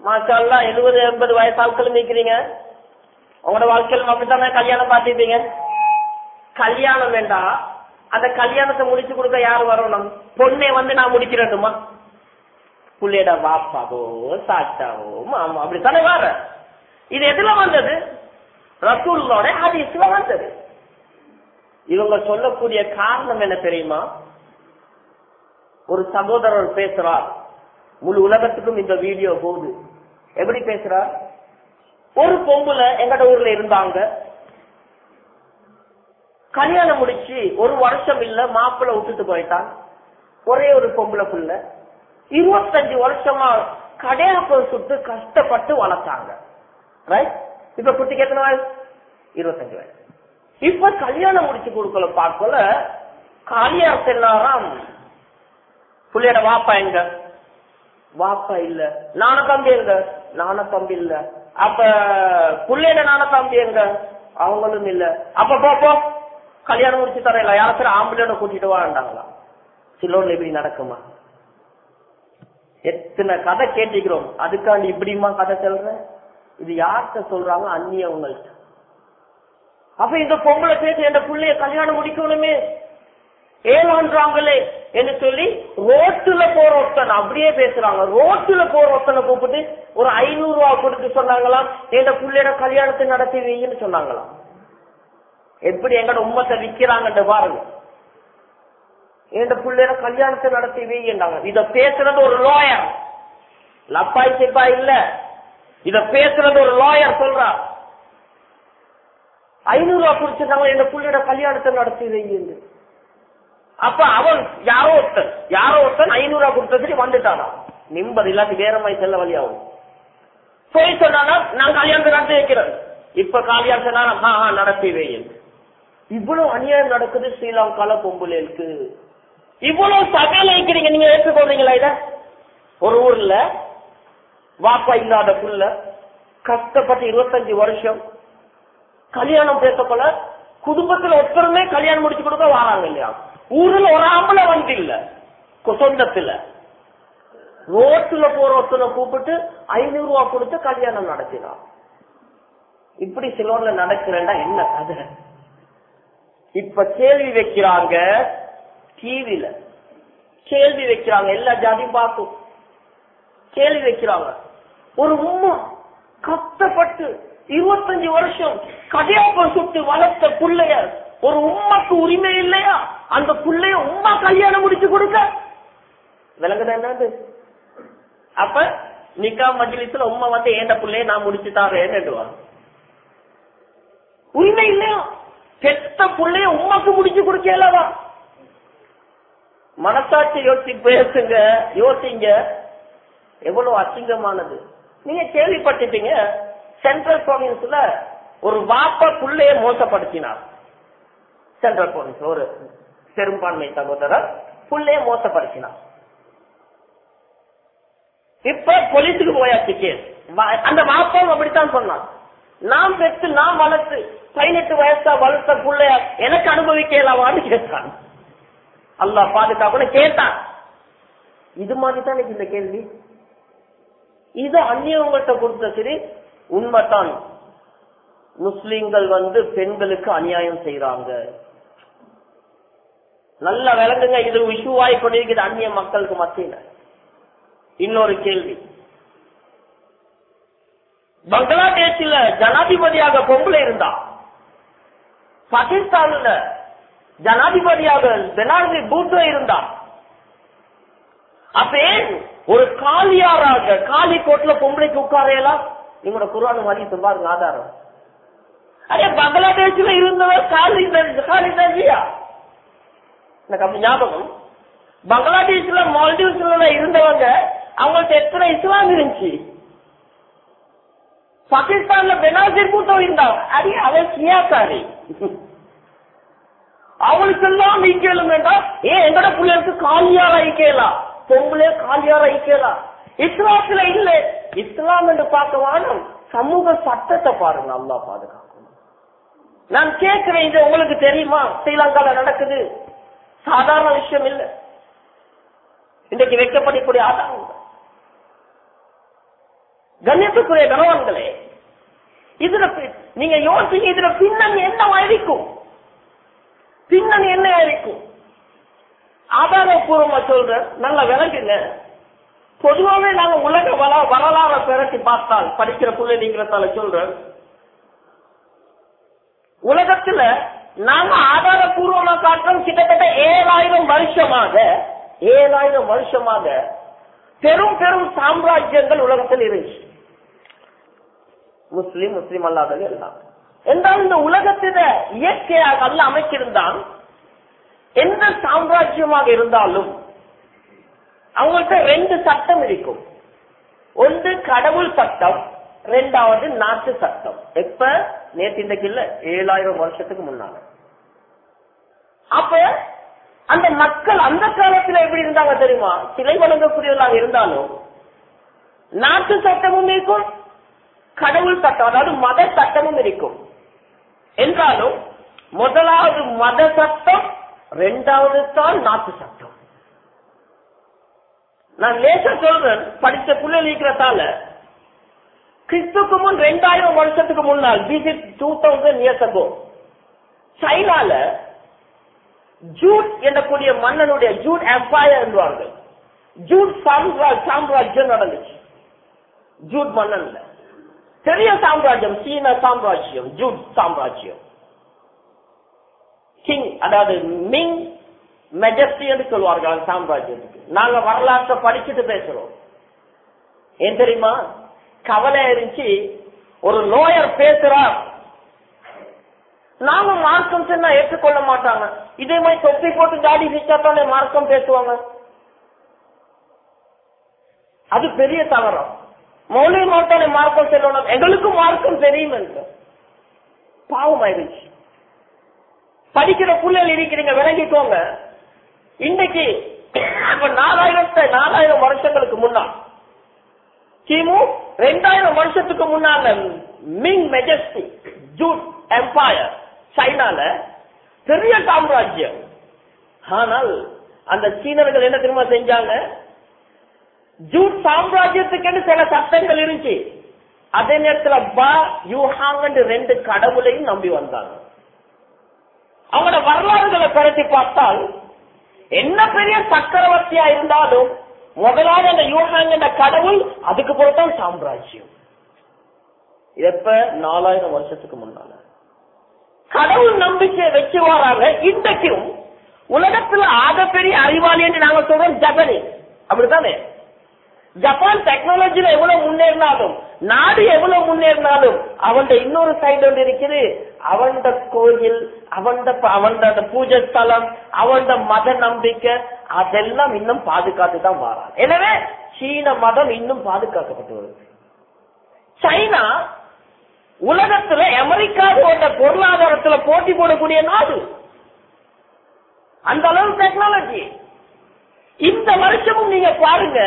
மாஷால்லா எழுபது எண்பது வயசு ஆட்கள் நிற்கிறீங்க உங்களோட வாழ்க்கையில் அப்படித்தானே கல்யாணம் பார்த்துப்பீங்க? கல்யாணம் வேண்டாம். அந்த கல்யாணத்தை முடிச்சு கொடுக்க யார் வரணும்? பொண்ணை வந்து நான் முடிக்கிறேன்மா புள்ளையோட வாப்பாவோ சாச்சாவோ மாமா அப்படித்தானே வர. இது எதுல வந்தது? ரசூல்லோட ஹதீஸ்ல வந்தது. இவங்க சொல்லக்கூடிய காரணம் என்ன தெரியுமா? ஒரு சகோதரர் பேசுறார். முழு உலகத்துக்கும் இந்த வீடியோ போகுது. எப்படி பேசுறார்? ஒரு பொம்புல எங்கட ஊர்ல இருந்தாங்க. கல்யாணம் முடிச்சு ஒரு வருஷம் இல்ல மாப்பிள்ள விட்டுட்டு போயிட்டான். ஒரே ஒரு பொம்பளை புள்ள. இருபத்தஞ்சு வருஷமா கடையாப்பம் சுட்டு கஷ்டப்பட்டு வளர்த்தாங்க. ரைட் இப்ப குட்டிக்கு எத்தனை வயசு? இருபத்தஞ்சு வயசு. இப்ப கல்யாணம் முடிச்சு கொடுக்கல பார்க்கல. கல்யாணம் செல்லாராம் புள்ளையோட வாப்பா எங்க? வாப்பா இல்ல. நான தம்பி எங்க? நான தம்பி இல்ல. அப்ப புள்ளையோட நான தம்பி எங்க? அவங்களும் இல்ல. அப்ப பாப்போம் கல்யாணம் முடிச்சு தரையில யாராச்சும் ஆம்பளையோட கூட்டிட்டு வாண்டாங்களா சிலோன்ல இப்படி நடக்குமா எத்தனை கதை கேட்டிக்கிறோம் அதுக்காண்டி இப்படிமா கதை சொல்ற இது யார்கிட்ட சொல்றாங்க அந்நியவங்கள்ட்ட அப்ப இந்த பொம்பளை பேசி என் பிள்ளைய கல்யாணம் முடிக்கணுமே ஏமான்றாங்களே என்று சொல்லி ரோட்டுல போற ஒருத்தன் அப்படியே பேசுறாங்க ரோட்டுல போற ஒருத்தனை கூப்பிட்டு ஒரு ஐநூறு ரூபா கொடுத்து சொன்னாங்களாம் என் பிள்ளையோட கல்யாணத்தை நடத்தி வைன்னு சொன்னாங்களாம் எப்படி எங்கட உம்மத்தை விற்கிறாங்கன்ற பாருங்க. என் பிள்ளையோட கல்யாணத்தை நடத்தி வைண்டாங்க இத பேசுறது ஒரு லாயர் லப்பாய் சிப்பா இல்ல. இத பேசுறது ஒரு லாயர் சொல்றா. ஐநூறு ரூபா குடிச்சிருந்தாங்க என் பிள்ளையோட கல்யாணத்தை நடத்தி வையுங்க அப்ப அவன் யாரோ ஒருத்தன் யாரோ ஒருத்தன் ஐநூறு ரூபா கொடுத்ததுக்கு வந்துட்டானா. நிம்மதி இல்லாட்டி வேற மாதிரி செல்ல வழியாகும் போய் சொன்னாலும் நான் கல்யாணத்தை நடத்தி வைக்கிறேன். இப்ப கல்யாணம் சொன்னா நடத்தி வையும் இவ்வளவு அநியாயம் நடக்குது ஸ்ரீலங்கால பொம்புலேருக்கு இவ்வளவு சமையல் நீங்க நீங்க ஏற்றுக்கொள்றீங்களா இத? ஒரு ஊர்ல வாப்பா இல்லாத புள்ள கஷ்டப்பட்டு இருபத்தஞ்சு வருஷம் கல்யாணம் பேசப்போல குடும்பத்துல ஒருத்தருமே கல்யாணம் முடிச்சு கொடுக்க வராங்க இல்லையா? ஊர்ல ஒரு ஆம்பளை வந்து இல்ல சொந்தத்துல. ரோட்டுல போற ஒருத்தனை கூப்பிட்டு ஐநூறு ரூபா கொடுத்து கல்யாணம் நடத்தினான் இப்படி சிலோன்ல நடக்கிறேன்டா என்ன கதை? இப்ப கேள்வி வைக்கிறாங்க டிவில. கேள்வி வைக்கிறாங்க எல்லா ஜாதியும் பார்க்கும். கேள்வி வைக்கிறாங்க. ஒரு உம்மா கஷ்டப்பட்டு இருபத்தஞ்சு வருஷம் கதையாப்பம் சுட்டு வளர்த்த புள்ளைய ஒரு உம்மாக்கு உரிமை இல்லையா? அந்த புள்ளைய உம்மா கல்யாணம் முடிச்சு கொடுக்க? விளங்குதா என்னது? அப்ப நிக்கா மஜ்லிஸ்ல உமா வந்து ஏண்ட பிள்ளைய நான் முடிச்சு தாரேன்னுவாங்க உரிமை இல்லையா? பெத்த பிள்ளைய உமாக்கு முடிச்சு கொடுக்கலவா மனசாட்சி யோசிச்சு பேசுங்க யோசிங்க. எவ்வளவு அசிங்கமானது. நீங்க கேள்விப்பட்டிருப்பீங்க சென்ட்ரல் ப்ராவின்ஸ்ல ஒரு வாப்பா புள்ளைய மோசப்படுத்தினார். சென்ட்ரல் ப்ராவின்ஸ் ஒரு பெரும்பான்மை சகோதரர் புள்ளைய மோசப்படுத்தினார். இப்ப போலீஸுக்கு போயாச்சு கேஸ் அந்த வாப்பாவும் அப்படித்தான் சொன்னான். நாம் பெற்று நாம் வளர்த்து பதினெட்டு வயசா வளர்த்த புள்ளைய எனக்கு அனுபவிக்கலாமான்னு கேட்டான். அல்லா பாதுகாப்பு கேட்டான். இது மாதிரி தான் இந்த கேள்வி. இது அந்நியவங்கள்ட்ட கொடுத்த சரி உண்மைதான். முஸ்லிம்கள் வந்து பெண்களுக்கு அநியாயம் செய்யறாங்க நல்ல விளங்குங்க இது விஷுவாய் கொண்டிருக்கிறது அந்நிய மக்களுக்கு மத்தியில. இன்னொரு கேள்வி. பங்களாதேஷில் ஜனாதிபதியாக பொம்பளை இருந்தா பாகிஸ்தான்ல ஜனாதிபதியாக ஜனாதிபதி பூட்டோ இருந்தா அப்ப ஒரு காலியாராக காலி கோட்ல பொம்பளைக்கு உட்காரையெல்லாம் இவங்களோட குரான் மாதிரி பாருங்க ஆதாரம் அரே பங்களாதேஷ்ல இருந்தவர் காலி காலி நஜியா எனக்கு ஞாபகம். பங்களாதேஷ்ல மால்டீவ்ஸ்ல இருந்தவங்க அவங்கள்ட்ட எத்தனை இஸ்லாம் இருந்துச்சு? பாகிஸ்தான்ல பெனாசிர் பூட்டோ இருந்தாங்க அடி அவன் சியாக்காரி அவளுக்கு எல்லாம் ஈக்கலும் வேண்டாம் ஏன் எங்கட பிள்ளைகளுக்கு காலியார் ஐக்கலாம் பொங்கலே காலியார் ஐக்கலாம் இஸ்லாத்துல இல்ல. இஸ்லாம் என்று பார்க்க வாழும் சமூக சட்டத்தை பாருங்க அல்லா பாதுகாக்கணும் நான் கேட்கிறேன் இது உங்களுக்கு தெரியுமா? ஸ்ரீலங்கால நடக்குது. சாதாரண விஷயம் இல்ல. இன்றைக்கு வைக்கப்படக்கூடிய ஆதாரம் கண்ணியத்துக்குரிய கணவன்களே இதுல நீங்க யோசிங்க இதுல பின்னணி என்ன பின்னணி என்ன இருக்கும் ஆதாரபூர்வமா சொல்றேன் நல்லா விளங்குங்க பொதுவாகவே நாங்க உலக வள வரலாறு பிறட்டி பார்த்தால் படிக்கிற பிள்ளைங்கிறதால சொல்றேன் உலகத்துல நாங்க ஆதாரபூர்வமா காட்டுறோம் கிட்டத்தட்ட ஏழாயிரம் வருஷமாக ஏழாயிரம் வருஷமாக பெரும் பெரும் சாம்ராஜ்யங்கள் உலகத்தில் இருந்துச்சு. முஸ்லீம் முஸ்லீம் அல்லாதது எல்லாம். என்றால் இந்த உலகத்தில இயற்கையாக அல்ல அமைச்சிருந்தான் எந்த சாம்ராஜ்யமாக இருந்தாலும் அவங்கள்ட்ட ரெண்டு சட்டம் இருக்கும். ஒன்று கடவுள் சட்டம் ரெண்டாவது நாட்டு சட்டம். எப்ப? நேற்று இன்றைக்கு இல்ல ஏழாயிரம் வருஷத்துக்கு முன்னால. அப்ப அந்த மக்கள் அந்த காலத்துல எப்படி இருந்தாங்க தெரியுமா? சிலை வழங்கக்கூடியவர்களாக இருந்தாலும் நாட்டு சட்டமும் இருக்கும் கடவுள் சட்டம் அதாவது மத சட்டமும் இருக்கும். என்றாலும் முதலாவது மத சட்டம் இரண்டாவது தான் நாட்டு சட்டம். நான் லேசா சொல்றேன் படித்த புள்ள நீக்கிறதால கிறிஸ்துக்கு முன் ரெண்டாயிரம் வருஷத்துக்கு முன்னால் BC two thousand years ago சைனால ஜூட் எனக்கூடிய மன்னனுடைய ஜூட் எம்பையர் என்பார்கள் ஜூட் சாம்ராஜ் சாம்ராஜ்யம் நடந்துச்சு. ஜூட் மன்னன்ல. பெரிய சாம்ராஜ்யம் சீன சாம்ராஜ்யம் ஜூட் சாம்ராஜ்யம் கிங் அதாவது மிங் மெஜஸ்டி என்று சொல்வார்கள் சாம்ராஜ்யத்துக்கு நாங்க வரலாற்றை படிச்சுட்டு பேசுறோம் ஏன் தெரியுமா கவலை இருந்துச்சு ஒரு லோயர் பேசுறார் நாங்க மார்க்கம் சொன்னா ஏற்றுக்கொள்ள மாட்டாங்க இதே மாதிரி தொப்பி போட்டு தாடி தானே மார்க்கம் பேசுவாங்க அது பெரிய தவறம் மௌலிய மாட்டானே மார்க்கம் சொல்லணும். எங்களுக்கும் மார்க்கம் தெரியும் என்று. பாவம் ஆயிடுச்சு படிக்கிற புள்ளல் இருக்கிறீங்க விளங்கிக்கோங்க. இன்னைக்கு இப்ப நாலாயிரத்து நாலாயிரம் வருஷங்களுக்கு முன்னால் கிமு ரெண்டாயிரம் வருஷத்துக்கு முன்னால மிங் மெஜஸ்டி ஜூட் எம்பையர் சைனால பெரிய சாம்ராஜ்யம். ஆனால் அந்த சீனர்கள் என்ன திரும்ப செஞ்சாங்க? ஜூட் சாம்ராஜ்யத்துக்கு சில சட்டங்கள் இருந்துச்சு. அதே நேரத்துல பா யூஹாங் ரெண்டு கடவுளையும் நம்பி வந்தாங்க. அவங்களோட வரலாறுகளை பரட்டி பார்த்தால் என்ன பெரிய சக்கரவர்த்தியா இருந்தாலும் முதலாவது அந்த யூஹாங் என்ற கடவுள் அதுக்கு பொறுத்தான் சாம்ராஜ்யம். எப்ப? நாலாயிரம் வருஷத்துக்கு முன்னால. கடவுள் நம்பிக்கை வச்சு வராங்க. இன்றைக்கும் உலகத்துல ஆகப்பெரிய அறிவாளி என்று நாங்க சொல்றோம் ஜப்பனீஸ் அப்படித்தானே? ஜப்பான் டெக்னாலஜில எவ்வளவு முன்னேறினாலும் நாடு எவ்வளவு முன்னேறினாலும் அவன் இன்னொரு சைடு ஒன்று இருக்குது. அவன் கோயில் அவன் அந்த பூஜை ஸ்தலம் அவன் மத நம்பிக்கை அதெல்லாம் இன்னும் பாதுகாத்து தான் வாரான். எனவே சீன மதம் இன்னும் பாதுகாக்கப்பட்டு வருது. சைனா உலகத்துல அமெரிக்காவோட பொருளாதாரத்துல போட்டி போடக்கூடிய நாடு. அந்த அளவு டெக்னாலஜி இந்த வருஷமும் நீங்க பாருங்க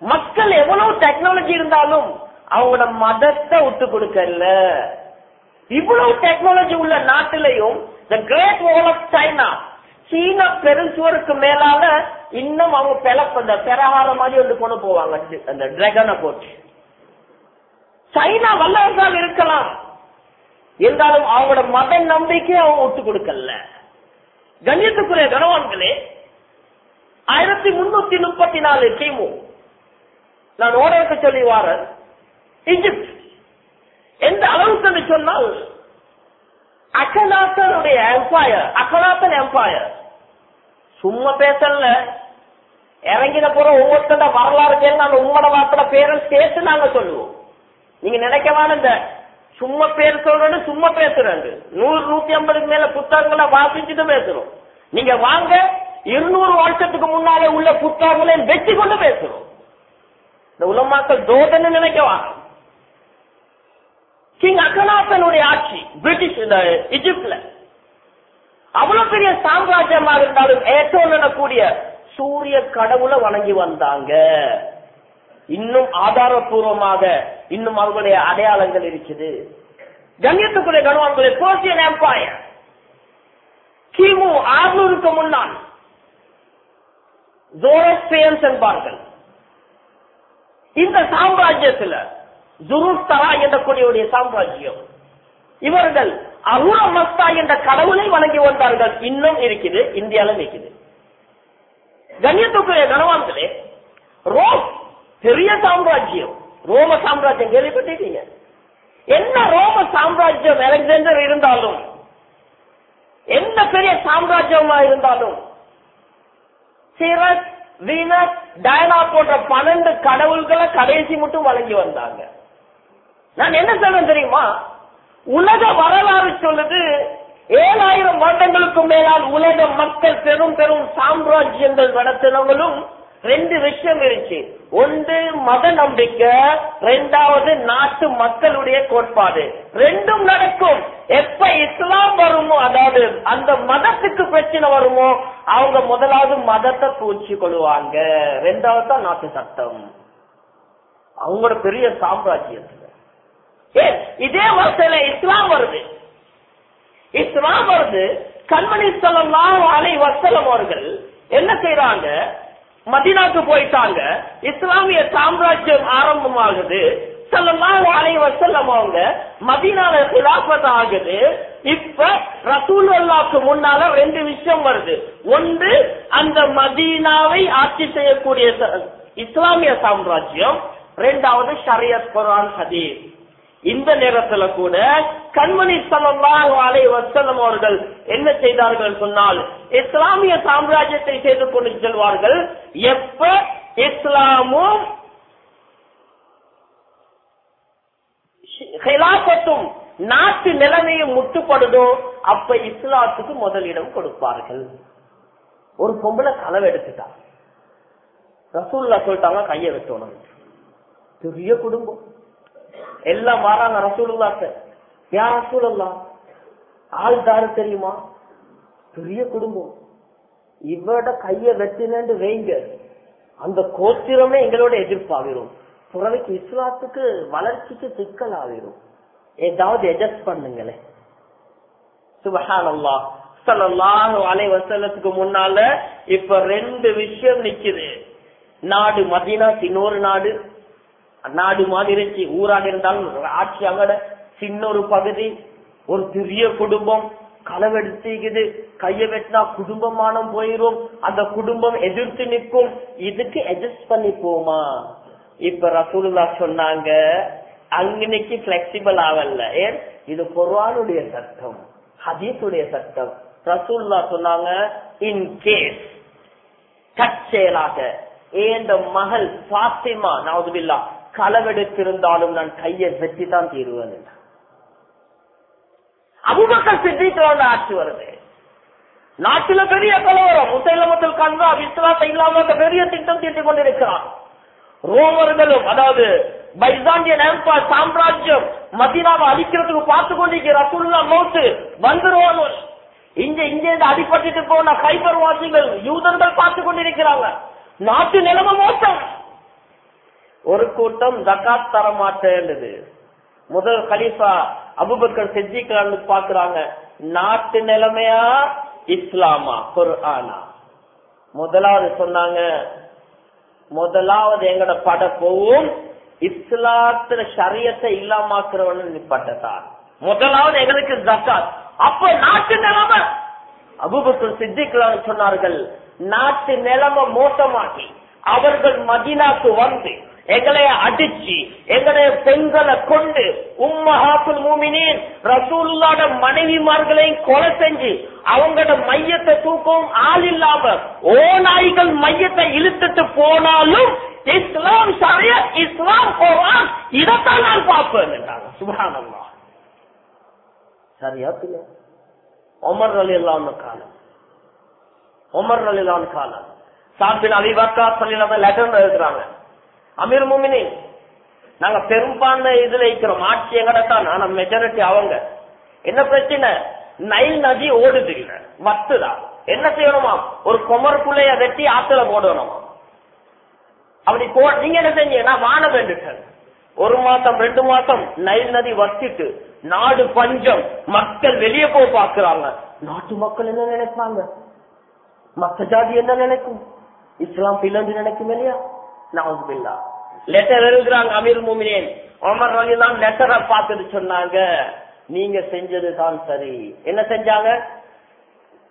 மக்கள் எவ்வளவு டெக்னாலஜி இருந்தாலும் அவங்களோட மதத்தை விட்டு கொடுக்கல. இவ்வளவு டெக்னாலஜி உள்ள நாட்டிலையும் the great wall of China சீன பெருசுவருக்கு மேலால இன்னும் அவங்க பெலப்ப அந்த பெரகார மாதிரி வந்து கொண்டு போவாங்க. அந்த டிராகனை போட்டு. சைனா வல்லவர்கள் இருக்கலாம். இருந்தாலும் அவங்களோட மத நம்பிக்கை அவங்க விட்டு கொடுக்கல. கணியத்துக்குரிய கனவான்களே ஆயிரத்தி முன்னூத்தி முப்பத்தி நாலு கிமு நான் ஓடக்க சொல்லி வாரன். இஜிப்ட் எந்த அளவுக்கு சொன்னால் அகநாத்தனுடைய எம்பையர் அகநாத்தன் எம்பையர் சும்மா பேசல. இறங்கின போற ஒவ்வொருத்தட வரலாறு கேள்வி நாங்க உங்களோட வார்த்தை பேரன் கேட்டு நாங்க சொல்லுவோம். நீங்க நினைக்கவான இந்த சும்மா பேர் சொல்றேன் சும்மா பேசுறாங்க. நூறு நூத்தி ஐம்பதுக்கு மேல புத்தகங்களை வாசிச்சுட்டு பேசுறோம். நீங்க வாங்க இருநூறு வருஷத்துக்கு முன்னாலே உள்ள புத்தகங்களை வெச்சு கொண்டு பேசுறோம். இந்த உலமாக்கள் தோதன்னு நினைக்கவா? கிங் அகநாசனுடைய ஆட்சி பிரிட்டிஷ் இந்த இஜிப்ட்ல அவ்வளவு பெரிய சாம்ராஜ்யமாக இருந்தாலும் ஏற்றோல் எனக்கூடிய சூரிய கடவுளை வணங்கி வந்தாங்க. இன்னும் ஆதாரபூர்வமாக இன்னும் அவர்களுடைய அடையாளங்கள் இருக்குது. கண்ணியத்துக்குரிய கணவான்களுடைய போர்சியன் எம்பையர் கிமு ஆறுநூறுக்கு முன்னால் ஜோரஸ்பியன்ஸ் என்பார்கள். இந்த சாம்ராஜ்யத்துல ஜுருஸ்தரா என்ற கொடியுடைய சாம்ராஜ்யம். இவர்கள் அருண மஸ்தா என்ற கடவுளை வணங்கி வந்தார்கள். இன்னும் இருக்குது இந்தியால இருக்குது. கண்ணியத்துக்குரிய கனவான்களே ரோம் பெரிய சாம்ராஜ்யம். ரோம சாம்ராஜ்யம் கேள்விப்பட்டிருக்கீங்க. என்ன ரோம சாம்ராஜ்யம் அலெக்சாண்டர் இருந்தாலும் என்ன பெரிய சாம்ராஜ்யமா இருந்தாலும் சிரஸ் வீனஸ் டயனா போன்ற பன்னெண்டு கடவுள்களை கடைசி மட்டும் வழங்கி வந்தாங்க. நான் என்ன சொல்றேன் தெரியுமா? உலக வரலாறு சொல்லுது ஏழாயிரம் வருடங்களுக்கு மேலால் உலக மக்கள் பெரும் பெரும் சாம்ராஜ்யங்கள் நடத்தினவங்களும் ரெண்டு விஷயம் இருந்துச்சு. ஒன்று மத நம்பிக்கை ரெண்டாவது நாட்டு மக்களுடைய கோட்பாடு. ரெண்டும் நடக்கும். எப்ப இஸ்லாம் வருமோ அதாவது அந்த மதத்துக்கு பிரச்சனை வருமோ அவங்க முதலாவது மதத்தை பூச்சி கொள்வாங்க. ரெண்டாவது தான் நாட்டு சட்டம். அவங்களோட பெரிய சாம்ராஜ்யத்துல. ஏ இதே வருஷத்துல இஸ்லாம் வருது. இஸ்லாம் வருது. கண்மணி அலை வசலம் அவர்கள் என்ன செய்யறாங்க மதினாக்கு போயிட்டாங்க. இஸ்லாமிய சாம்ராஜ்யம் ஆரம்பமாகுது. அவங்க மதினால கிலாபத் ஆகுது. இப்ப ரசூலுல்லாக்கு முன்னால ரெண்டு விஷயம் வருது. ஒன்று அந்த மதீனாவை ஆட்சி செய்யக்கூடிய இஸ்லாமிய சாம்ராஜ்யம். ரெண்டாவது ஷரியத் குரான் ஹதீஸ். இந்த நேரத்துல கூட கண்மணி சல்லாஹு அலை வசலம் அவர்கள் என்ன செய்தார்கள் சொன்னால் இஸ்லாமிய சாம்ராஜ்யத்தை செய்து கொண்டு செல்வார்கள். எப்ப? இஸ்லாமும் ஹிலாபத்தும் நாட்டு நிலைமையும் முட்டுப்படுதோ அப்ப இஸ்லாத்துக்கு முதலிடம் கொடுப்பார்கள். ஒரு பொம்பளை களவு எடுத்துட்டா. ரசூல்லா சொல்லிட்டாங்க கைய வெட்டணும். பெரிய குடும்பம். எல்லாம் வராங்க ரசூலுல்லாட்ட யார் ரசூலல்லா ஆள் தாரு தெரியுமா? பெரிய குடும்பம். இவட கைய வெட்டினு வைங்க. அந்த கோத்திரமே எங்களோட எதிர்ப்பாகிறோம் துறவைக்கு இஸ்லாத்துக்கு வளர்ச்சிக்கு சிக்கல் ஆகிரும் ஏதாவது அட்ஜஸ்ட் பண்ணுங்களேன். சுபஹானல்லா. ஸல்லல்லாஹு அலைஹி வஸல்லத்துக்கு முன்னால இப்ப ரெண்டு விஷயம் நிக்குது. நாடு மதீனா இன்னொரு நாடு. நாடு மாதிரி இருந்துச்சு. ஊராக இருந்தாலும் ஆட்சி அங்கட சின்ன ஒரு பகுதி. ஒரு பெரிய குடும்பம். களவெடுத்துக்குது கைய வெட்டினா குடும்பமானம் போயிரும். அந்த குடும்பம் எதிர்த்து நிற்கும். இதுக்கு அட்ஜஸ்ட் பண்ணி போமா? இப்ப ரசூலுல்லா சொன்னாங்க அங்கனைக்கு பிளெக்சிபிள் ஆகல. ஏன்? இது பொருவானுடைய சட்டம் ஹதீஸுடைய சட்டம். ரசூல்லா சொன்னாங்க இன் கேஸ் தற்செயலாக ஏந்த மகள் பாத்திமா நவதுபில்லா களவெடுத்திருந்தாலும் நான் கையை வெட்டி தான் தீருவேன் என்றார். சித்தித்தோட ஆட்சி வருது. நாட்டுல பெரிய கலவரம் மக்கள் கண்டா விஸ்வாசம் இல்லாம பெரிய திட்டம் தீட்டிக் கொண்டிருக்கிறான். ரோமர்களும் அதாவது பைசாண்டியன் எம்பர் சாம்ராஜ்யம் மதினாவை அழிக்கிறதுக்கு பார்த்து கொண்டிருக்கிற ரசூல்லா மௌத்து வந்துருவாங்க இங்க இங்க இருந்து அடிபட்டுட்டு போன ஹைபர் வாசிகள் யூதர்கள் பார்த்து கொண்டிருக்கிறாங்க நாட்டு நிலைமை மோசம். ஒரு கூட்டம் ஜக்காத் தர மாட்டேன்னுது. முதல் கலீஃபா அபுபக்கர் செஞ்சிக்கலான்னு பாக்குறாங்க நாட்டு நிலைமையா? இஸ்லாமா? குர்ஆனா? முதலாவது சொன்னாங்க முதலாவது எங்கட பட போவோம் இஸ்லாத்துல சரியத்தை இல்லாமாக்குறவன் நிப்பாட்டத்தான். முதலாவது எங்களுக்கு ஜக்காத். அப்ப நாட்டு நிலைமை. அபுபக்கர் சித்திக்கலாம் சொன்னார்கள் நாட்டு நிலைமை மோசமாக்கி அவர்கள் மதினாக்கு வந்து எங்களை அடிச்சு எங்களுடைய பெண்களை கொண்டு உம்மஹாத்துல் மூமினின் ரசூல்லாட மனைவிமார்களையும் கொலை செஞ்சு அவங்களோட மையத்தை தூக்கவும் ஆள் இல்லாம ஓ நாய்கள் மையத்தை இழுத்துட்டு போனாலும் இஸ்லாம் சரிய இஸ்லாம் போவான் இதைத்தான் நான் பார்ப்பேன் என்றாங்க. சுபஹானல்லாஹ். சரியா பிள்ளை உமர் இல்லாம காலம். உமர் இல்லாம காலம். சாப்பின் அலிவாக்கா சொல்லி லெட்டர் எழுதுறாங்க. அமீர் முமினி நாங்க பெரும்பான்மை இதுல இருக்கிறோம். ஆட்சி எங்கடத்தான் ஆனா மெஜாரிட்டி அவங்க. என்ன பிரச்சனை? நைல் நதி ஓடுது இல்ல. வத்துதான் என்ன செய்யணுமா? ஒரு குமருக்குள்ளைய வெட்டி ஆத்துல போடணுமா? அப்படி போ நீங்க என்ன செஞ்சீங்க? நான் வான வேண்டுட்டேன். ஒரு மாசம் ரெண்டு மாசம் நைல் நதி வத்திட்டு நாடு பஞ்சம். மக்கள் வெளியே போய் பாக்குறாங்க நாட்டு மக்கள் என்ன நினைப்பாங்க? மத்த ஜாதி என்ன நினைக்கும்? இஸ்லாம் பிள்ளை நினைக்கும் இல்லையா? நவதுபில்லா லெட்டர் எழுதுறாங்க அமீர் மூமினேன். உமர் அலிலாம் லெட்டரை பார்த்துட்டு சொன்னாங்க. நீங்க செஞ்சது தான் சரி. என்ன செஞ்சாங்க?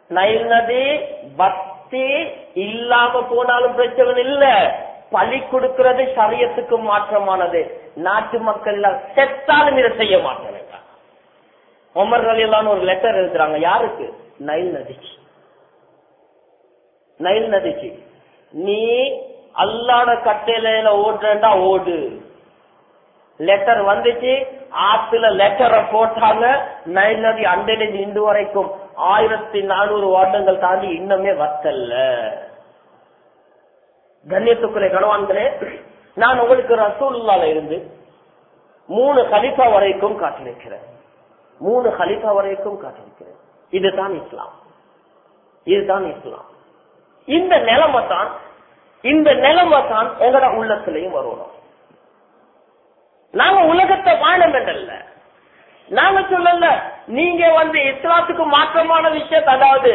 நைல் நதி பக்தி இல்லாம போனாலும் பிரச்சனை இல்ல. பழி கொடுக்கிறது சரியத்துக்கு மாற்றமானது. நாட்டு மக்கள் எல்லாம் செத்தாலும் இதை செய்ய மாட்டேன். உமர் அலிலான்னு ஒரு லெட்டர் எழுதுறாங்க. யாருக்கு? நைல் நதிக்கு. நைல் நதிக்கு. நீ அல்லாட கட்டையில ஓடுறா ஓடு. லெட்டர் வந்துச்சு ஆத்துல லெட்டரை போட்டாங்க நைல் நதி அண்டையிலிருந்து இன்று வரைக்கும் ஆயிரத்தி நானூறு வருடங்கள் தாண்டி இன்னுமே வத்தல்ல. கண்ணியத்துக்குறை கணவான்களே நான் உங்களுக்கு ரசூல்லால இருந்து மூணு ஹலிஃபா வரைக்கும் காட்டியிருக்கிறேன். மூணு ஹலிஃபா வரைக்கும் காட்டியிருக்கிறேன். இதுதான் இஸ்லாம். இதுதான் இஸ்லாம். இந்த நிலைமை தான் இந்த நிலைமை தான் எங்கட உள்ளத்திலையும் வரணும் நாங்க உலகத்தை வாழம் நாங்க சொல்லல நீங்க வந்து இஸ்லாத்துக்கு மாற்றமான விஷயத்தை அதாவது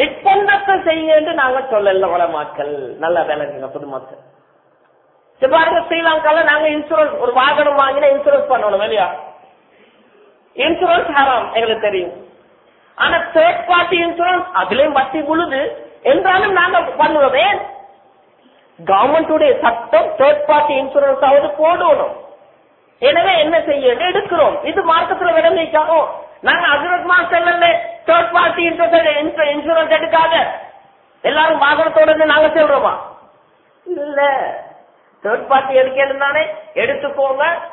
நிர்பந்தத்தை செய்யுங்க என்று நாங்க சொல்லல வளமாக்கல் நல்லா விளங்குங்க பொதுமக்கள். இப்ப பாருங்க ஸ்ரீலங்கால நாங்க இன்சூரன்ஸ் ஒரு வாகனம் வாங்கினா இன்சூரன்ஸ் பண்ணணும் இல்லையா? இன்சூரன்ஸ் ஹராம் எங்களுக்கு தெரியும். ஆனா தேர்ட் பார்ட்டி இன்சூரன்ஸ் அதுலயும் வட்டி முழுது என்றாலும் நாங்க பண்ணுவோமே. கவர்மெண்டுடைய சட்டம் தேர்ட் பார்ட்டி இன்சூரன்ஸ் ஆவது போடணும். எனவே என்ன செய்ய எடுக்கிறோம். இது மார்க்கத்துல விளம்பிக்காகும் நாங்க அசுரத் மாசங்கள்ல தேர்ட் பார்ட்டி இன்சூரன்ஸ் எடுக்காத. எல்லாரும் வாகனத்தோட நாங்க சொல்றோமா? இல்ல. தேர்ட் பார்ட்டி எடுக்கணும் தானே எடுத்து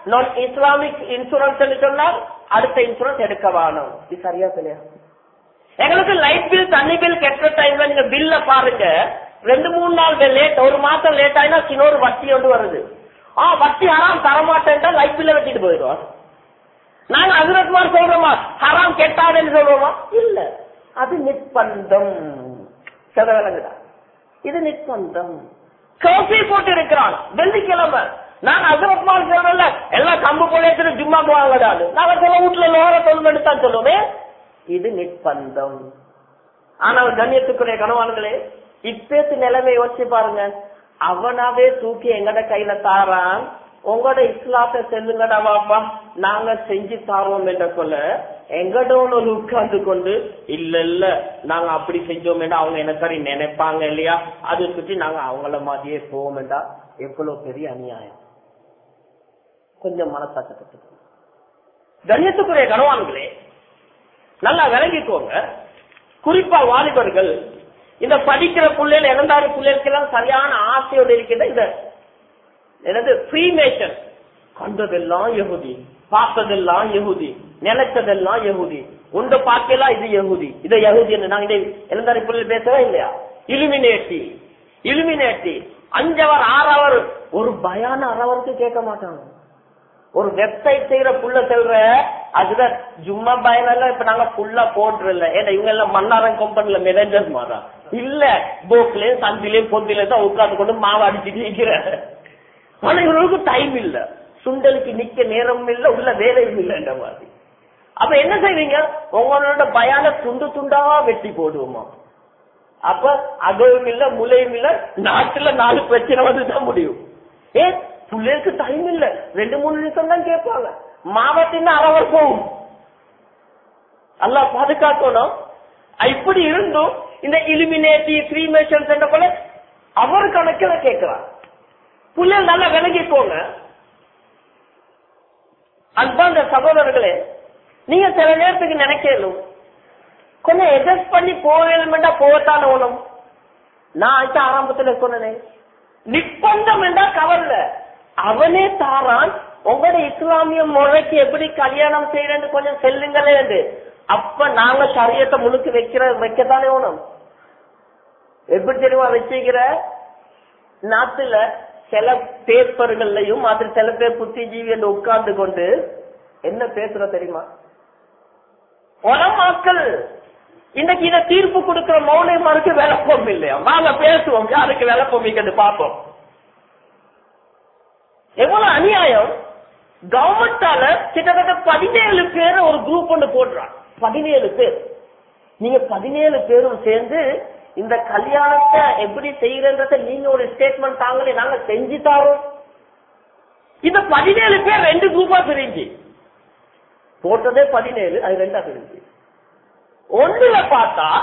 நான் இஸ்லாமிக் இன்சூரன்ஸ் சொன்னால் அடுத்த இன்சூரன்ஸ் எடுக்க வேணும். இது சரியா சரியா எங்களுக்கு லைட் பில் தண்ணி பில் கெட்ட டைம்ல நீங்க பில்ல பாருங்க. ரெண்டு மூணு நாள் லேட் ஒரு மாசம் லேட் ஆயினா சின்னொரு வட்டி வந்து வருது. ஆ வட்டி ஹராம் தரமாட்டேன்டா லைஃப் பில்ல வெட்டிட்டு போயிடுவான் நாங்க அசுரத்மார் சொல்றோமா ஹராம் கெட்டாதுன்னு சொல்றோமா? இல்ல. அது நிர்பந்தம். செதவிலங்குதா இது நிர்பந்தம். காஃபி போட்டு இருக்கிறான் வெள்ளிக்கிழமை. நான் அசுரத்மார் சொல்றேன்ல எல்லாம் கம்பு போலேத்துல ஜும்மாக்கு வாங்கடாது நாங்க சொல்ல வீட்டுல லோர தொழில் தான் சொல்லுவேன் இது நிர்பந்தம். ஆனால் கண்ணியத்துக்குரிய கனவான்களே இப்பேத்து நிலைமை யோசிச்சு பாருங்க. அவனாவே தூக்கி எங்கட கையில தாரான். உங்களோட இஸ்லாத்தை செல்லுங்கடா வாப்பா நாங்க செஞ்சு தாரோம் என்ற சொல்ல எங்கடோன்னு ஒரு உட்கார்ந்து கொண்டு இல்ல இல்ல நாங்க அப்படி செஞ்சோம் அவங்க என்ன சரி நினைப்பாங்க இல்லையா? அதை சுற்றி நாங்க அவங்கள மாதிரியே போவோம் எவ்வளவு பெரிய அநியாயம். கொஞ்சம் மனசாட்டப்பட்டு கண்ணியத்துக்குரிய கனவான்களே நல்லா விளங்கிக்கோங்க. குறிப்பா வாலிபர்கள் இந்த படிக்கிற பிள்ளைகள் இரண்டாறு பிள்ளைகளுக்கெல்லாம் சரியான ஆசையோடு இருக்கின்ற இந்த எனது ஃப்ரீமேஷன் கண்டதெல்லாம் யகுதி பார்த்ததெல்லாம் யகுதி நினைச்சதெல்லாம் யகுதி உண்டு பார்க்கலாம் இது யகுதி இதை எகுதி என்று நாங்க இதை இரண்டாறு பிள்ளைகள் பேசவே இல்லையா? இலுமினேட்டி இலுமினேட்டி அஞ்சவர் ஆறவர் ஒரு பயான அறவருக்கு கேட்க மாட்டாங்க. ஒரு வெப்சைட் செய்யற புள்ள செல்ற அதுதான் ஜும்மா பயனெல்லாம் இப்ப நாங்க புல்லா போட்டுறல ஏன்னா இவங்க எல்லாம் மன்னாரன் கம்பெனில மேனேஜர் மாறா. இல்ல போக்லயும் சந்திலையும் பொந்திலையும் தான் உட்கார்ந்து கொண்டு மாவு அடிச்சுட்டு நிக்கிற ஆனா இவர்களுக்கு டைம் இல்ல. சுண்டலுக்கு நிக்க நேரமும் இல்ல உள்ள வேலையும் இல்லைன்ற மாதிரி. அப்ப என்ன செய்வீங்க? உங்களோட பயான துண்டு துண்டா வெட்டி போடுவோமா? அப்ப அகவும் இல்ல முலையும் இல்ல நாட்டுல நாலு பிரச்சனை வந்துதான் முடியும். ஏன்? பிள்ளைக்கு டைம் இல்ல. ரெண்டு மூணு நிமிஷம் தான் கேட்பாங்க. மாவட்டின் அரவர் போகும் அல்லா பாதுகாக்கணும். இப்படி இருந்தும் இந்த இலுமினேட்டி ஃப்ரீமேஷன் சென்ற போல அவர் கணக்கில் கேட்கிறார். பிள்ளைகள் நல்லா விளங்கிக்கோங்க. அன்பாந்த சகோதரர்களே நீங்க சில நேரத்துக்கு நினைக்கலும் கொஞ்சம் எஜஸ்ட் பண்ணி போவேணுமெண்டா போகத்தான ஒண்ணும் நான் ஆச்சா ஆரம்பத்துல சொன்னேன். நிப்பந்தம் என்றா கவர்ல. அவனே தாரான் உங்களோட இஸ்லாமிய முறைக்கு எப்படி கல்யாணம் செய்யறேன்னு கொஞ்சம் செல்லுங்களே என்று. அப்ப நாங்க சரியத்தை முழுக்க வைக்கிற வைக்கத்தானே வேணும்? எப்படி தெரியுமா வச்சுக்கிற? நாட்டுல சில பேப்பர்கள்லயும் அது சில பேர் புத்திஜீவி என்று உட்கார்ந்து கொண்டு என்ன பேசுற தெரியுமா? உலமாக்கள் இன்னைக்கு இதை தீர்ப்பு கொடுக்கிற மௌலியமாருக்கு விளப்பம் இல்லையா? வாங்க பேசுவோம் யாருக்கு விளப்பம் பார்ப்போம். எவ்வளவு அநியாயம்? கவர்மெண்டால கிட்டத்தட்ட பதினேழு பேர் ஒரு குரூப் ஒன்று போடுறான். பதினேழு பேர். நீங்க பதினேழு பேரும் சேர்ந்து இந்த கல்யாணத்தை எப்படி செய்யறத நீங்க ஒரு ஸ்டேட்மெண்ட் தாங்களே நாங்க செஞ்சு தாரோம். இந்த பதினேழு பேர் ரெண்டு குரூப்பா பிரிஞ்சு. போட்டதே பதினேழு அது ரெண்டா பிரிஞ்சு. ஒன்றுல பார்த்தா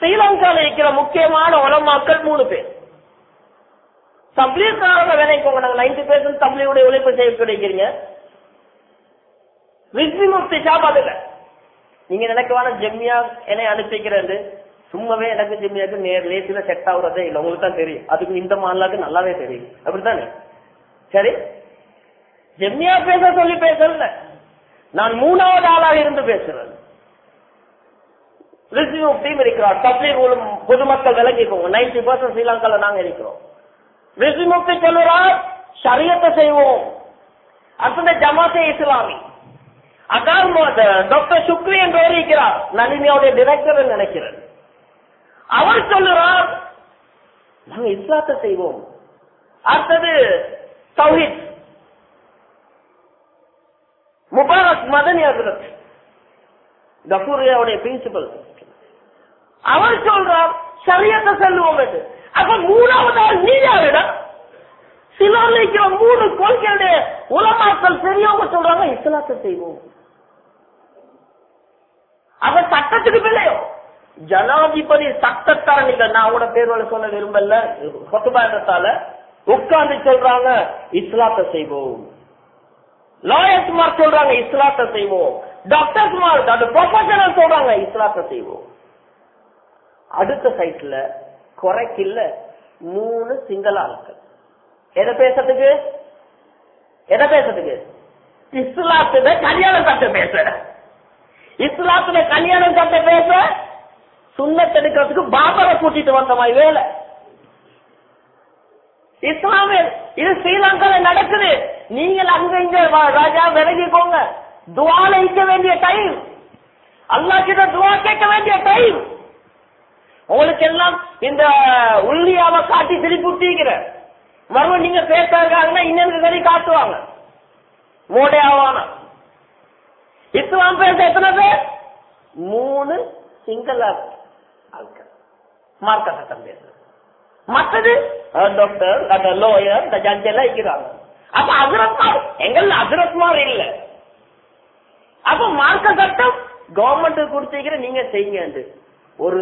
ஸ்ரீலங்கால இருக்கிற முக்கியமான உலமாக்கள் மூணு பேர். தப்லீக்காரங்க வேலைக்கோங்க நாங்க நைன்டி பெர்சன்ட் தப்லீவுடைய உழைப்பு செய்ய கிடைக்கிறீங்க. ரிஸ்மிமுக்தி ஷாப் அதுல நீங்க நினைக்கவான ஜெம்மியா என்னை அனுப்பிக்கிறது சும்மாவே எனக்கு ஜெம்மியாக்கு நேர் லேசில செட் ஆகுறதே இல்லை. உங்களுக்கு தான் தெரியும். அதுக்கு இந்த மாநிலாக்கு நல்லாவே தெரியும். அப்படித்தானே? சரி. ஜெம்மியா பேச சொல்லி பேசல. நான் மூணாவது ஆளாக இருந்து பேசுறேன். ரிசீவ் முக்தியும் இருக்கிறார் தப்லீக் பொதுமக்கள் விளங்கிக்கோங்க நைன்டி பர்சன்ட் ஸ்ரீலங்கால நாங்க இருக்கிறோம். ரிசீவ் முக்தி சொல்லுறார் சரியத்தை செய்வோம் அடுத்தது ஜமாத்தே இஸ்லாமி. அதான் டாக்டர் சுக்ரி என்றவர் இருக்கிறார் நளினியாவுடைய டிரெக்டர் நினைக்கிறேன் அவர் சொல்லுறார் நாங்க இஸ்லாத்தை செய்வோம். அடுத்தது தௌஹித். முபாரக் மதனி ஹசரத் கபூரியாவுடைய பிரின்சிபல் அவர் சொல்றார் சரியத்தை செல்லுவோம் என்று. அப்ப மூணாவது ஆள் நீ யாரிடம் சிலர் இருக்கிற மூணு கொள்கையுடைய உலமாக்கள் பெரியவங்க சொல்றாங்க இஸ்லாத்தை செய்வோம். அவ சட்டத்துக்கு பிள்ளையோ ஜனாதிபதி சட்டத்தரணிகள் நான் கூட பேர்வழி சொல்ல விரும்பல கொத்துபாயத்தால உட்கார்ந்து சொல்றாங்க இஸ்லாத்தை செய்வோம். லாயர்ஸ்மார் சொல்றாங்க இஸ்லாத்தை செய்வோம். டாக்டர்ஸ்மார் அது ப்ரொஃபஷனல் சொல்றாங்க இஸ்லாத்தை செய்வோம். அடுத்த சைட்ல குறைக்கில்ல. மூணு சிங்கள ஆட்கள். எதை பேசுறதுக்கு? எதை பேசுறதுக்கு? இஸ்லாத்துல கல்யாணம் சட்டை பேச இஸ்லாத்துல கல்யாணம் சட்டை பேச சுண்ணத் எடுக்கிறதுக்கு பாபரை கூட்டிட்டு வந்த மாதிரி வேலை. இஸ்லாமியர் இது ஸ்ரீலங்கால நடக்குது. நீங்கள் அங்க இங்க வா- ராஜா விலகிக்கோங்க. துவால இருக்க வேண்டிய டைம் அல்லா கிட்ட துவா கேட்க வேண்டிய டைம் உங்களுக்கு எல்லாம் இந்த உள்ளியாவ காட்டி திருப்பி விட்டீங்கிற மறுபடியும் நீங்க இருக்காங்கன்னா இன்னொரு சரி காட்டுவாங்க. மோடே ஆவானா? இஸ்லாம் பேச எத்தனை பேர்? மூணு சிங்கள ஆட்கள். மார்க்க சட்டம் பேசுறது. மற்றது டாக்டர் அந்த லோயர் இந்த ஜட்ஜ் எல்லாம் இருக்கிறாங்க. அப்ப அசுரத்மார் எங்கள்ல அசுரத்மார் இல்ல. அப்ப மார்க்க சட்டம் கவர்மெண்ட் கொடுத்தீங்க நீங்க செய்யுங்க ஒரு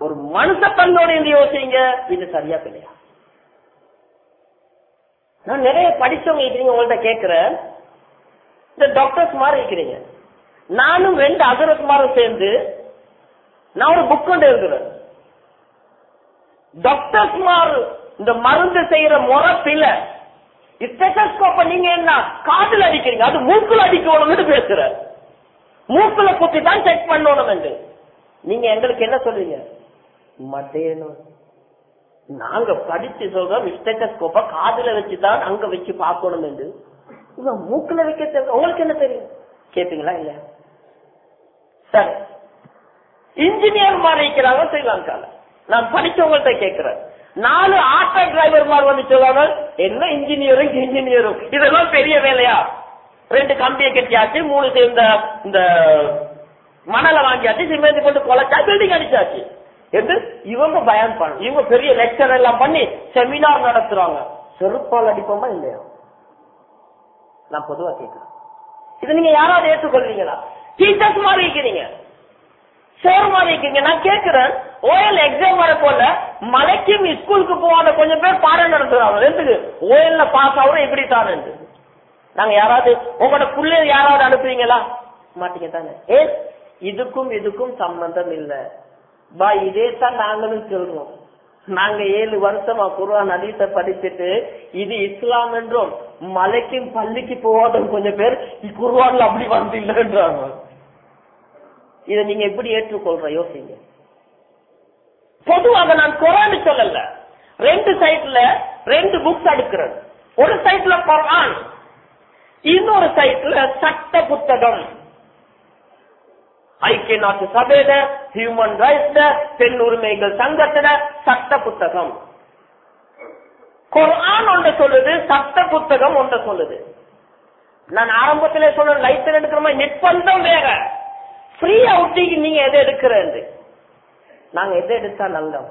ஒரு மனுஷ தன்னோட இருந்து யோசிங்க இது சரியா இல்லையா? நான் நிறைய படிச்சவங்க இருக்கிறீங்க உங்கள்ட்ட கேக்குறேன் இந்த டாக்டர்ஸ் மாதிரி இருக்கிறீங்க. நானும் ரெண்டு அசுரத்மாரும் சேர்ந்து நான் ஒரு புக் கொண்டு இருக்கிறேன் டாக்டர்ஸ்மார் இந்த மருந்து செய்யற முறப்பில ஸ்டெட்டஸ்கோப்ப நீங்க என்ன காதுல அடிக்கிறீங்க? அது மூக்குல அடிக்கணும்னு பேசுற மூக்குல குத்தி தான் செக் பண்ணணும் என்று நீங்க எங்களுக்கு என்ன சொல்றீங்க? மட்டேனும் நாங்க படிச்சு சொல்றோம் ஸ்டெட்டஸ்கோப்ப காதுல வச்சுதான் அங்க வச்சு பார்க்கணும் என்று. இவன் மூக்குல வைக்க தெரியல. உங்களுக்கு என்ன தெரியும்? கேப்பீங்களா இல்ல சரி. இன்ஜினியர் மாதிரி இருக்கிறாங்க ஸ்ரீலங்கால. நான் படிச்சவங்கள்ட்ட கேட்கிறேன். நாலு ஆட்டோ டிரைவர் மாதிரி வந்து சொல்றாங்க என்ன இன்ஜினியரும் இன்ஜினியரும் இதெல்லாம் பெரிய வேலையா? ரெண்டு கம்பியை கட்டியாச்சு மூணு சேர்ந்த இந்த மணலை வாங்கியாச்சு சிமெண்ட் கொண்டு கொலைச்சா பில்டிங் அடிச்சாச்சு. என்று இவங்க பயன் பண்ண. இவங்க பெரிய லெக்சர் எல்லாம் பண்ணி செமினார் நடத்துறாங்க. செருப்பால் அடிப்போமா இல்லையா? நான் பொதுவா கேட்கிறேன். இது நீங்க யாராவது ஏற்றுக்கொள்வீங்களா? டீச்சர்ஸ் மாதிரி இருக்கிறீங்க சேர் மாதிரி இருக்கீங்க. நான் கேட்கிறேன் ஓஎல் எக்ஸாம் வர போல மலைக்கும் ஸ்கூலுக்கு போவாத கொஞ்சம் பேர் பாடம் நடத்துறாங்க. எதுக்கு ஓஎல்ல பாஸ் ஆகுற இப்படி தான் நாங்க யாராவது உங்களோட பிள்ளைய யாராவது அனுப்புவீங்களா? மாட்டீங்க தானே ஏ? இதுக்கும் இதுக்கும் சம்பந்தம் இல்ல. பா இதே தான் நாங்களும் சொல்றோம். நாங்க ஏழு வருஷமா குர்ஆன் ஹதீஸ படிச்சுட்டு இது இஸ்லாம் என்றும் மலைக்கும் பள்ளிக்கு போவாத கொஞ்சம் பேர் குர்ஆன்ல அப்படி வந்து இல்லைன்றாங்க. இதை நீங்க எப்படி ஏற்றுக்கொள்ற? யோசிங்க. பொதுவாக நான் குரான் சொல்லல. ரெண்டு சைட்ல ரெண்டு புக்ஸ் அடுக்கிறது ஒரு சைட்ல குரான் இன்னொரு சைட்ல சட்ட புத்தகம். ஐக்கிய நாட்டு சபையில ஹியூமன் ரைட்ஸ்ல பெண் உரிமைகள் சங்கத்துல சட்ட புத்தகம். குரான் ஒன்று சொல்லுது சட்ட புத்தகம் ஒன்று சொல்லுது. நான் ஆரம்பத்திலே சொல்ல லைசன் எடுக்கிற மாதிரி நிர்பந்தம் வேற. ஃப்ரீயா ஒட்டிக்கு நீங்க எதை எடுக்கிறது நாங்க எதை எடுத்தா நல்லோம்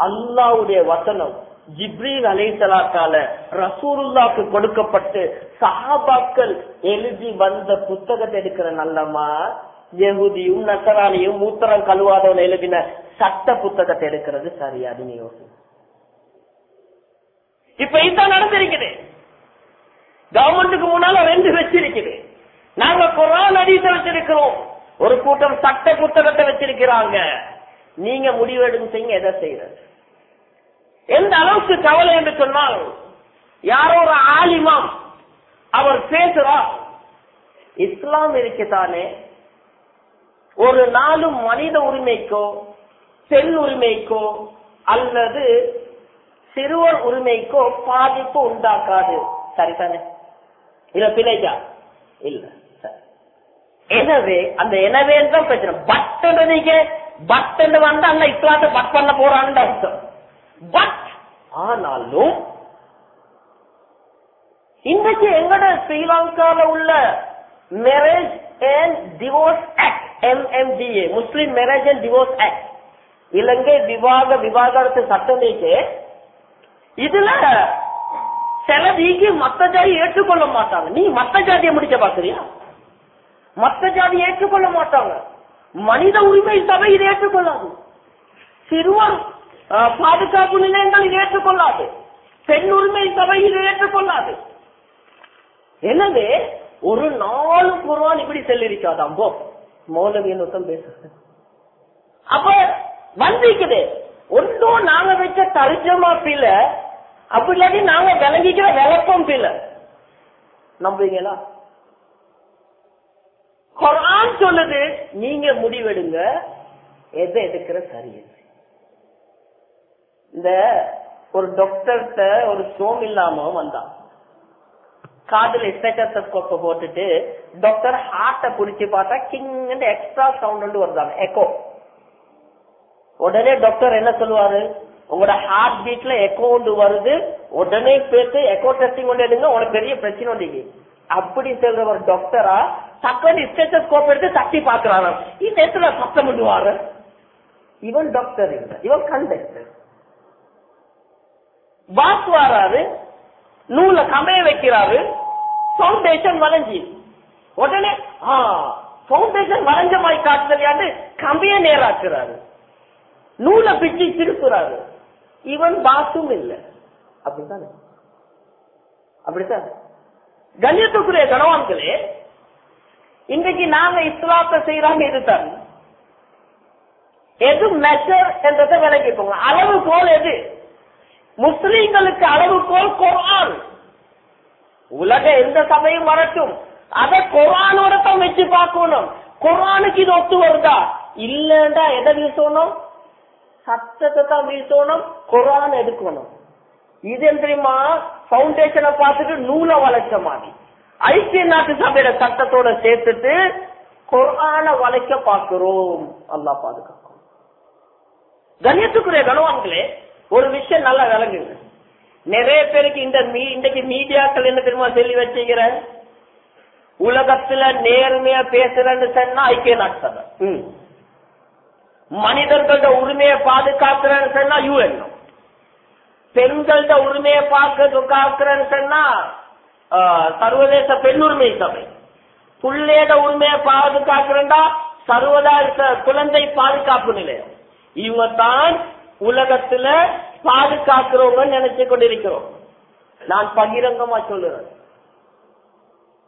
அல்லாவுடைய வசனம் ஜிப்ரீல் அலைசலாத்தால ரசூருல்லாக்கு கொடுக்கப்பட்டு சஹாபாக்கள் எழுதி வந்த புத்தகத்தை எடுக்கிற நல்லமா யகுதியும் நசராணியும் மூத்தரம் கழுவாதவன் எழுதின சட்ட புத்தகத்தை எடுக்கிறது சரியா நீங்க யோசி இப்ப இதுதான் நடந்திருக்குது. கவர்மெண்ட்டுக்கு முன்னால ரெண்டு வச்சிருக்குது. நாங்க குரான் அடித்த வச்சிருக்கிறோம். ஒரு கூட்டம் சட்ட புத்தகத்தை வச்சிருக்கிறாங்க. நீங்க முடிவெடுங்க செய்ய எதை செய்யறது? எந்த அளவுக்கு கவலை என்று சொன்னால் யாரோ ஒரு ஆலிமாம் அவர் பேசுறார் இஸ்லாம் இருக்குதானே? ஒரு நாளும் மனித உரிமைக்கோ பெண் உரிமைக்கோ அல்லது சிறுவர் உரிமைக்கோ பாதிப்பு உண்டாக்காது. சரிதானே? இல்ல பிழைக்கா? இல்ல சரி. எனவே அந்த எனவே தான் பிரச்சனை. பட் நீங்க பட் வந்து அந்த இஸ்லாத்தை பட் பண்ண போறான்னு அர்த்தம். பட் ஆனாலும் இன்றைக்கு எங்கட ஸ்ரீலங்கால உள்ள marriage and divorce act MMDA Muslim marriage and divorce act இலங்கை விவாக விவாகரத்து சட்டம் இருக்கு. இதுல சில நீக்கி மத்த ஜாதி ஏற்றுக்கொள்ள மாட்டாங்க. நீ மத்த ஜாதியை முடிக்க பாக்குறியா மத்த ஜாதி ஏற்றுக்கொள்ள மாட்டாங்க. மனித உரிமை சபை இதை ஏற்றுக்கொள்ளாது. சிறுவர் பாதுகாப்பு நிலையங்கள் இதை ஏற்றுக்கொள்ளாது. பெண் உரிமை சபை இதை ஏற்றுக்கொள்ளாது. எனவே ஒரு நாலு குரான் இப்படி சொல்லிருக்காதாம் போ மௌலவியின் நுத்தம் பேச. அப்ப வந்திக்குது. ஒன்றும் நாங்க வச்ச தரிஜமா பில அப்படி இல்லாட்டி நாங்க விளங்கிக்கிற விளக்கம் பில நம்புறீங்களா குர்ஆன் சொல்லுது நீங்க முடிவெடுங்க. எதை எடுக்கிற சரியது இந்த ஒரு டாக்டர்கிட்ட ஒரு சோம் இல்லாம வந்தான். காதுல ஸ்டெட்டோஸ்கோப்ப போட்டுட்டு டாக்டர் ஹார்ட்டை புடிச்சு பார்த்தா கிங் எக்ஸ்ட்ரா சவுண்ட் வருதாங்க எக்கோ உடனே டாக்டர் என்ன சொல்லுவாரு? உங்களோட ஹார்ட் பீட்ல எக்கோ ஒன்று வருது உடனே பேசு எக்கோ டெஸ்டிங் கொண்டு எடுங்க உனக்கு பெரிய பிரச்சனை ஒன்று அப்படி சொல்ற ஒரு டாக்டரா டக்குனு ஸ்டெட்டோஸ்கோப் எடுத்து தட்டி பாக்குறாரு இந்த இடத்துல சத்தம் பண்ணுவாரு. இவன் டாக்டர் இல்லை இவன் கண்டக்டர் பாஸ் வராரு நூல கமைய வைக்கிறாரு பவுண்டேஷன் வளைஞ்சி. உடனே பவுண்டேஷன் வளைஞ்ச மாதிரி காட்டுதலையாண்டு கம்பிய நேராக்குறாரு. நூலை பிச்சு திருப்புறாரு. இவன் பாசும் இல்லை. அப்படித்தானே? அப்படித்தான்? கண்ணியத்துக்குரிய கணவான்களே இன்றைக்கு நாங்க இஸ்லாத்தை செய்யறாங்க இதுதான் எது மெஷர் என்றதை விலகி போங்க அளவு போல் எது? முஸ்லீம்களுக்கு அளவுகோல் குரான். உலக எந்த சபையும் வரட்டும். அதை குரானோட தான் வச்சு பார்க்கணும். குரானுக்கு இது ஒத்து வருதா? இல்லண்டா எதை வீசணும்? சத்தத்தை தான் வீசணும். குரான் எடுக்கணும். இது தெரியுமா? பவுண்டேஷனை பார்த்துட்டு நூலை வளைச்ச மாதிரி. ஐக்கிய நாட்டு சபையில சட்டத்தோட சேர்த்துட்டு குரான வளைக்க பார்க்கிறோம். அல்லா பாதுகாக்கும். கண்ணியத்துக்குரிய கனவான்களே ஒரு விஷயம் நல்லா விளங்குங்க நிறைய பேருக்கு இந்த இன்றைக்கு மீடியாக்கள் என்ன தெரியுமா சொல்லி வச்சுக்கிற உலகத்துல நேர்மையா பேசுறேன்னு சொன்னா ஐக்கிய நாட்டு சபை. மனிதர்களோட உரிமையை பாதுகாக்கிறேன்னு சொன்னா யூஎன் பெண்களோட உரிமையை பார்க்க காக்கிறேன்னு சொன்னா சர்வதேச பெண்ணுரிமை சபை. புள்ளையோட உரிமையை பாதுகாக்கிறேன்டா சர்வதேச குழந்தை பாதுகாப்பு நிலையம். இவங்க தான் உலகத்துல பாதுகாக்கிறவங்க நினைச்சு கொண்டிருக்கிறோம். நான் பகிரங்கமா சொல்லுறேன்.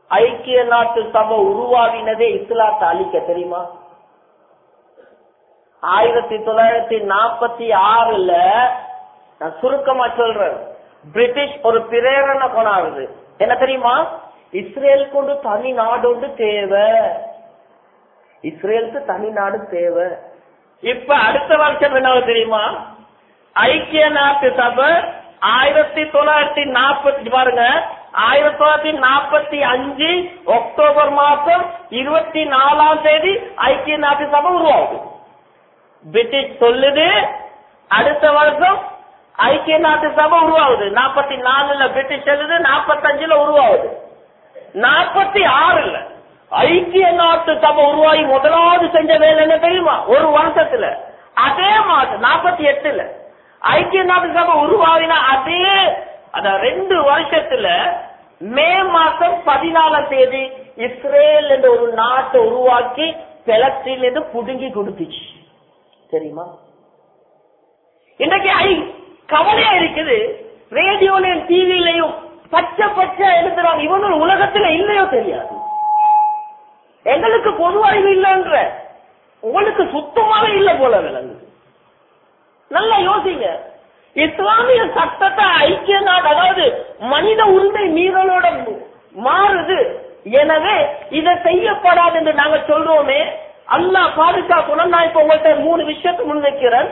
ஐக்கிய நாட்டு சபை உருவாகினதே இஸ்லாத்தை அழிக்க தெரியுமா? ஆயிரத்தி தொள்ளாயிரத்தி நாற்பத்தி ஆறுல நான் சுருக்கமா சொல்றேன். பிரிட்டிஷ் ஒரு பிரேரணை கொண்டாடுது. என்ன தெரியுமா? இஸ்ரேல் கொண்டு தனி நாடு ஒன்று தேவை. இஸ்ரேலுக்கு தனி நாடு தேவை. இப்ப அடுத்த வருஷம் என்ன தெரியுமா? ஐக்கிய நாட்டு சபை ஆயிரத்தி தொள்ளாயிரத்தி நாற்பத்தி பாருங்க ஆயிரத்தி தொள்ளாயிரத்தி நாற்பத்தி அஞ்சு அக்டோபர் மாசம் இருபத்தி நாலாம் தேதி ஐக்கிய நாட்டு சபை உருவாகுது பிரிட்டிஷ் சொல்லுது அடுத்த வருஷம் ஐக்கிய நாட்டு சபை உருவாகுது. நாற்பத்தி நாலுல பிரிட்டிஷ் சொல்லுது நாற்பத்தஞ்சுல உருவாகுது. நாற்பத்தி ஆறுல. ஐக்கிய நாட்டு சபை உருவாகி முதலாவது செஞ்ச வேலை என்ன தெரியுமா? ஒரு வருஷத்துல. அதே மாசம் நாற்பத்தி எட்டுல. ஐக்கிய நாட்டு சபை உருவாகினா அதே அத ரெண்டு வருஷத்துல மே மாசம் பதினாலாம் தேதி இஸ்ரேல் என்ற ஒரு நாட்டை உருவாக்கி பெலஸ்தீன் இருந்து புடுங்கி கொடுத்துச்சு. தெரியுமா? இன்னைக்கு ஐ கவலையா இருக்குது. ரேடியோலையும் டிவிலையும் பச்சை பச்சை எழுதுறாங்க இவனு உலகத்துல இல்லையோ தெரியாது. எங்களுக்கு பொது அறிவு இல்லைன்ற. உங்களுக்கு சுத்தமாவே இல்லை போல விலங்கு நல்லா யோசிங்க. இஸ்லாமிய சட்டத்தை ஐக்கிய நாடு அதாவது மனித உரிமை மீறலோட மாறுது. எனவே இதை செய்யப்படாது என்று நாங்க சொல்றோமே. அல்லாஹ் பாதுகாக்கணும் நான் இப்ப உங்கள்கிட்ட மூணு விஷயத்தை முன்வைக்கிறேன்.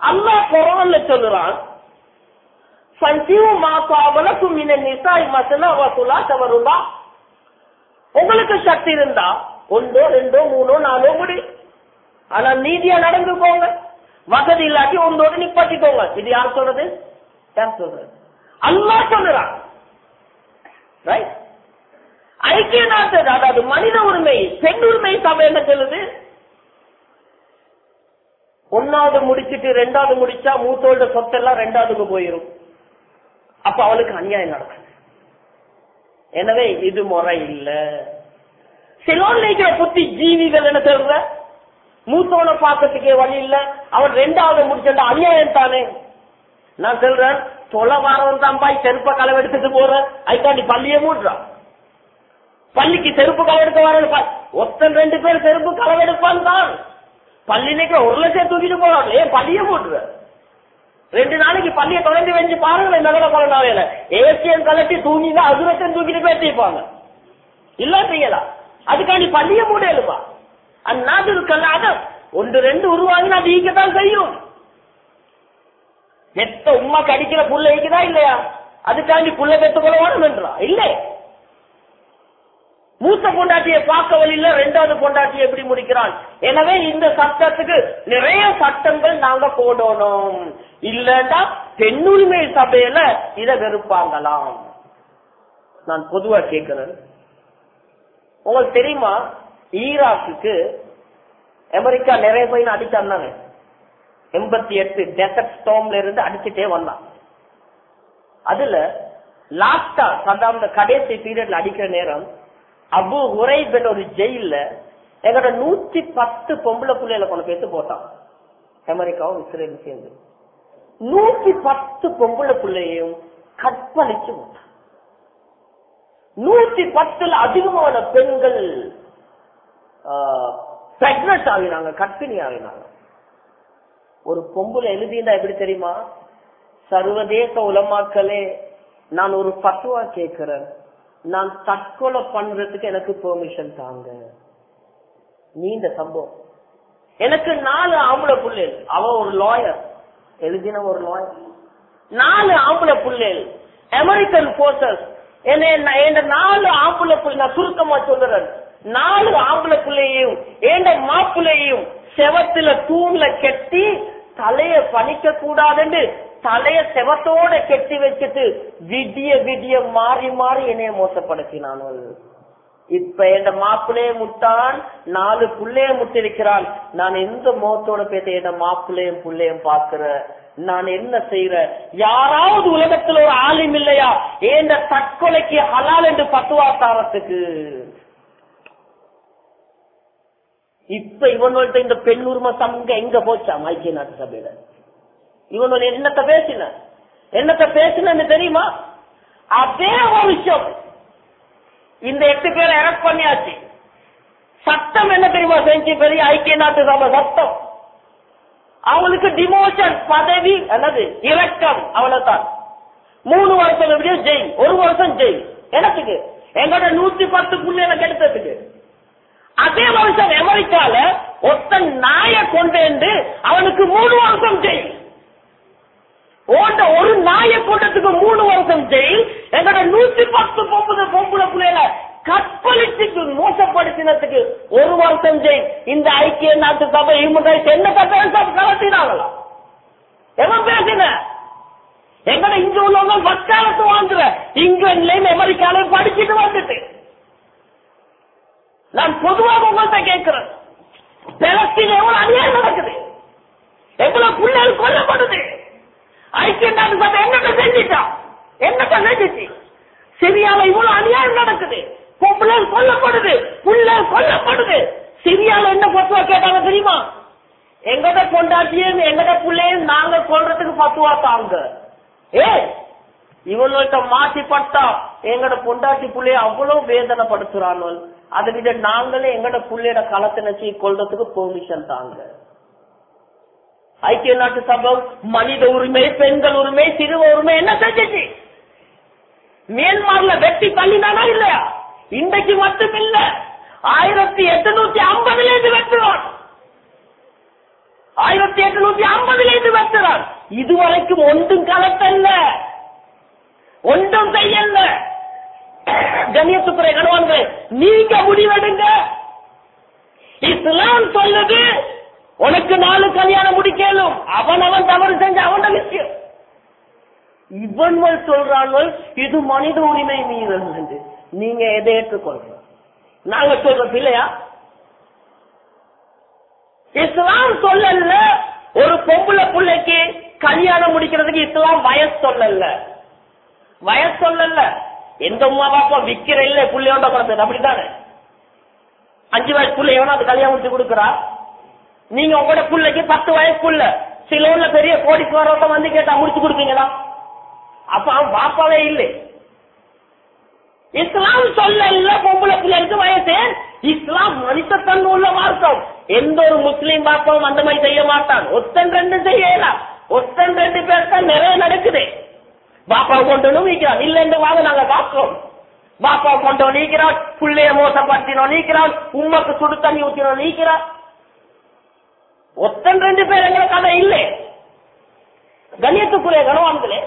அல்லாஹ் குரான்ல சொல்லுறான் சஞ்சீவ் மாசாவலக்கும் இந்த நிசாய் மசனா வசூலா தவறுபா உங்களுக்கு சக்தி இருந்தா ஒன்றோ ரெண்டோ மூணோ நாலோ முடி. ஆனா நீதியா நடந்து போங்க. வசதி இல்லாட்டி ஒன்றோடு நிப்பாட்டிக்கோங்க. இது யார் சொல்றது? யார் சொல்றது? அல்லாஹ் சொல்லுறான். ரைட் ஐக்கிய நாட்டு அதாவது மனித உரிமை பெண் உரிமை சபை என்ன சொல்லுது? ஒன்னாவது முடிச்சிட்டு ரெண்டாவது முடிச்சா மூத்தோட சொத்தெல்லாம் ரெண்டாவதுக்கு போயிரும். அப்ப அவளுக்கு அநியாயம் நடக்கும். எனவே இது முறை இல்ல. சிலோன் நினைக்கிற புத்தி ஜீவிகள் என்ன சொல்ற மூத்தவனை பார்க்கறதுக்கே வழி இல்ல. அவன் ரெண்டாவது முடிச்சா அநியாயம் தானே. நான் சொல்றேன் தொலை வாரம் தான் பாய் செருப்ப களவு எடுத்துட்டு போற. அதுக்காண்டி பள்ளியை மூடுறான் பள்ளிக்கு செருப்பு களவு எடுக்க வர ஒத்தன் ரெண்டு பேர் செருப்பு களவு எடுப்பான் தான். பள்ளி நிக்கிற ஒரு லட்சம் தூக்கிட்டு போறான். ஏன் பள்ளியை மூடுற? ரெண்டு நாளைக்கு பள்ளியை தொடர்ந்து வெஞ்சு பாருங்களேன் நகர பலனாவையில ஏசியம் கலட்டி தூங்கினா அதுரத்தன் தூக்கிட்டு பேசிப்பாங்க இல்லாட்டீங்களா அதுக்காண்டி பள்ளிய மூட எழுப்பா. அந்நாட்டு இருக்கல்லாத ஒன்று ரெண்டு உருவாங்கி அது ஈக்கத்தான் செய்யும். எத்த உமா கடிக்கிற புள்ள ஈக்குதா இல்லையா? அதுக்காண்டி புள்ள பெற்றுக் கொள்ள வேணும் என்றா. இல்லை. மூத்த பொண்டாட்டியை பார்க்க வழியில ரெண்டாவது பொண்டாட்டியை எப்படி முடிக்கிறான் எனவே இந்த சட்டத்துக்கு நிறைய சட்டங்கள் நாங்க போடணும். இல்லன்னா பெண்ணுரிமை சபையில இத வெறுப்பாங்களாம். நான் பொதுவா கேட்கிறேன். உங்களுக்கு தெரியுமா? ஈராக்குக்கு அமெரிக்கா நிறைய பையன் அடிச்சாங்க? எண்பத்தி எட்டு டெசர்ட் ஸ்டோம்ல இருந்து அடிச்சுட்டே வந்தான். அதுல லாஸ்டா சதாம் கடைசி பீரியட்ல அடிக்கிற நேரம் அபு உரைபென் ஒரு ஜெயில எங்களோட நூத்தி பத்து பொம்பளை பிள்ளைகளை கொண்டு பேத்து போட்டான். அமெரிக்காவும் இஸ்ரேலும் சேர்ந்து. நூத்தி பத்து பொம்பளை பிள்ளையும் கற்பழிச்சு போட்டான். நூத்தி பத்துல அதிகமான பெண்கள் பிரெக்னட் ஆகினாங்க கற்பிணி ஆகினாங்க. ஒரு பொம்புல எழுதியிருந்தா எப்படி தெரியுமா? சர்வதேச உலமாக்களே நான் ஒரு பத்துவா கேட்கிறேன். நான் தற்கொலை பண்றதுக்கு எனக்கு பெர்மிஷன் தாங்க. நீண்ட சம்பவம். எனக்கு நாலு ஆம்பளை புள்ளேல் அவ ஒரு லாயர் எழுதின ஒரு லாயர் நாலு ஆம்பளை புள்ளேல் அமெரிக்கன் போர்சஸ் என்ன நாலு ஆம்பளை புள்ளி நான் சுருக்கமா சொல்லுறேன். நாலு ஆம்பளை பிள்ளையையும் ஏண்ட மாப்பிள்ளையும் செவத்துல தூண்ல கெட்டி தலைய பணிக்க கூடாதுன்னு தலைய செவத்தோட கெட்டி வச்சுட்டு விடிய விடிய மாறி மாறி என்னைய மோசப்படுத்தினான் இப்ப என் மாப்பிள்ளைய முட்டான் நாலு புள்ளைய முட்டிருக்கிறான் நான் எந்த முகத்தோட பேச என் மாப்பிள்ளையும் புள்ளையும் பாக்குற நான் என்ன செய்யற யாராவது உலகத்துல ஒரு ஆளும் இல்லையா? ஏண்ட தற்கொலைக்கு ஹலால் என்று பத்துவா தாரத்துக்கு. இப்ப இவன்கிட்ட இந்த பெண்ணுரிமை சங்க எங்க போச்சா? ஐக்கிய நாட்டு சபையில. இவனோட என்னத்த பேசின? என்னத்த பேசினு தெரியுமா? அதே ஒரு விஷயம். இந்த எட்டு பேரை எரக்ட் பண்ணியாச்சு. சட்டம் என்ன தெரியுமா செஞ்சு? பெரிய ஐக்கிய நாட்டு சபை சட்டம். அவங்களுக்கு டிமோஷன் பதவி அல்லது இறக்கம் அவ்வளவுதான். மூணு வருஷம் எப்படியோ ஜெயில். ஒரு வருஷம் ஜெயில். எனக்கு எங்களோட நூத்தி பத்து புள்ளைகளை கெடுத்ததுக்கு. அதே வருஷம் அமெரிக்கால ஒத்த நாய கொண்டு அவனுக்கு மூணு வருஷம் ஜெயில். ஓட்ட ஒரு நாய கூட்டத்துக்கு மூணு வருஷம் ஜெயில் எங்கட நூத்தி பத்து பொம்புல பொம்புல புள்ளையில கற்பழிச்சுக்கு மோசப்படுத்தினதுக்கு ஒரு வருஷம் ஜெயில். இந்த ஐக்கிய நாட்டு சபை இவங்க என்ன கட்டம் கலத்தினாங்களா? எவன் பேசின? எங்கட இங்க உள்ளவங்க வக்காலத்து வாங்குற இங்கிலாந்துலயும் அமெரிக்காலையும் படிச்சுட்டு வந்துட்டு. நான் பொதுவாக உங்கள்கிட்ட கேட்கிறேன். பெலஸ்தீன் எவ்வளவு அநியாயம் நடக்குது? எவ்வளவு பிள்ளைகள் கொல்லப்படுது? ஐக்கிய நாடு சபை என்னட்ட செஞ்சிட்டா? என்னட்ட செஞ்சிச்சு? சிரியால இவ்வளவு அநியாயம் நடக்குது. பொம்பளை கொல்லப்படுது. புள்ள கொல்லப்படுது. சிரியால என்ன பத்துவா கேட்டாங்க தெரியுமா? எங்கட கொண்டாட்டியும் எங்கட பிள்ளையும் நாங்க கொள்றதுக்கு பத்துவா தாங்க. ஏ இவங்கள்ட்ட மாட்டி பட்டா எங்கட பொண்டாட்டி புள்ளைய அவ்வளவு வேதனைப்படுத்துறானோ? அதை விட நாங்களே எங்கட புள்ளையோட களத்தை நினைச்சு கொள்றதுக்கு பெர்மிஷன் தாங்க. ஐக்கிய நாட்டு சபை மனித உரிமை பெண்கள் உரிமை சிறுவ உரிமை என்ன செஞ்சிச்சு? மியான்மர்ல வெட்டி தள்ளினானா இல்லையா? இன்றைக்கு மட்டும் இல்ல ஆயிரத்தி எட்டுநூத்தி ஐம்பதுல இருந்து வெட்டுவான் ஆயிரத்தி எட்டுநூத்தி ஐம்பதுல இருந்து வெட்டுறான். இதுவரைக்கும் ஒன்றும் கலத்தல்ல. ஒன்றும் செய்யல கண்ணியத்துக்குறை கணவான்கள் நீங்க முடிவெடுங்க. இஸ்லாம் சொல்லுது உனக்கு நாலு கல்யாணம் முடிக்கலும் அவன் அவன் தவறு செஞ்ச அவன விஷயம் இவன்கள் சொல்றான்கள் இது மனித உரிமை மீறல் என்று. நீங்க எதை ஏற்றுக்கொள்ற நாங்க சொல்றது இல்லையா? இஸ்லாம் சொல்லல. ஒரு பொம்பளை பிள்ளைக்கு கல்யாணம் முடிக்கிறதுக்கு இஸ்லாம் வயசு சொல்லல. வயசு சொல்லல. எந்த அம்மா பாப்பா விக்கிற இல்ல புள்ளையோட குழந்தை அப்படித்தானே? அஞ்சு வயசு பிள்ளை எவனா அது கல்யாணம் முடிச்சு கொடுக்குறா? நீங்க உங்களோட புள்ளைக்கு பத்து வயசுக்குள்ள சில ஊர்ல பெரிய கோடீஸ்வரத்தை வந்து கேட்டா முடிச்சு கொடுப்பீங்களா? அப்ப அவன் பாப்பாவே இல்லை. இஸ்லாம் சொல்லல பொம்பளை பிள்ளைக்கு வயசு. இஸ்லாம் மனிதத்தன்மை உள்ள மார்க்கம். எந்த ஒரு முஸ்லீம் பாப்பாவும் அந்த மாதிரி செய்ய மாட்டான். ஒத்தன் ரெண்டு செய்யலாம். ஒத்தன் ரெண்டு பேர் தான் நிறைய நடக்குது. பாப்பா கொண்டு நீக்கிறான். இல்ல என்று வாங்க நாங்க பார்க்கிறோம். பாப்பா கொண்டு நீக்கிறான். புள்ளைய மோசப்படுத்தினோம் நீக்கிறான். உம்மக்கு சுடு தண்ணி ஊத்தினோம் நீக்கிறான். ஒத்தன் ரெண்டு பேர் எங்களை கதை இல்லை. கண்ணியத்துக்குரிய கனவான்களே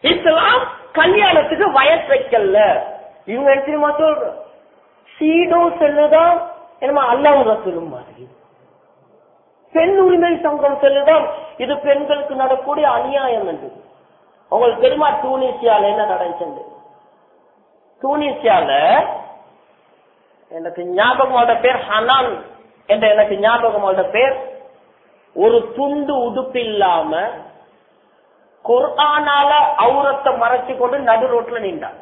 இஸ்லாம் கல்யாணத்துக்கு வயசு வைக்கல இவங்க எடுத்துமா தெரியுமா சொல்ற? சீடோ செல்லுதான் என்னமா அல்லாஹ் சொல்லும் மாதிரி. பெண் உரிமை சங்கம் செல்லுதான். இது பெண்களுக்கு நடக்கூடிய அநியாயம் என்று. உங்களுக்கு தெரியுமா டூனிசியால என்ன நடந்துச்சு டூனிசியால எனக்கு ஞாபகம் பேர் ஹனான் என்ற எனக்கு ஞாபகம் பேர் ஒரு துண்டு உடுப்பு இல்லாம குர்ஆனால அவுரத்தை மறைச்சு கொண்டு நடு ரோட்ல நின்றான்.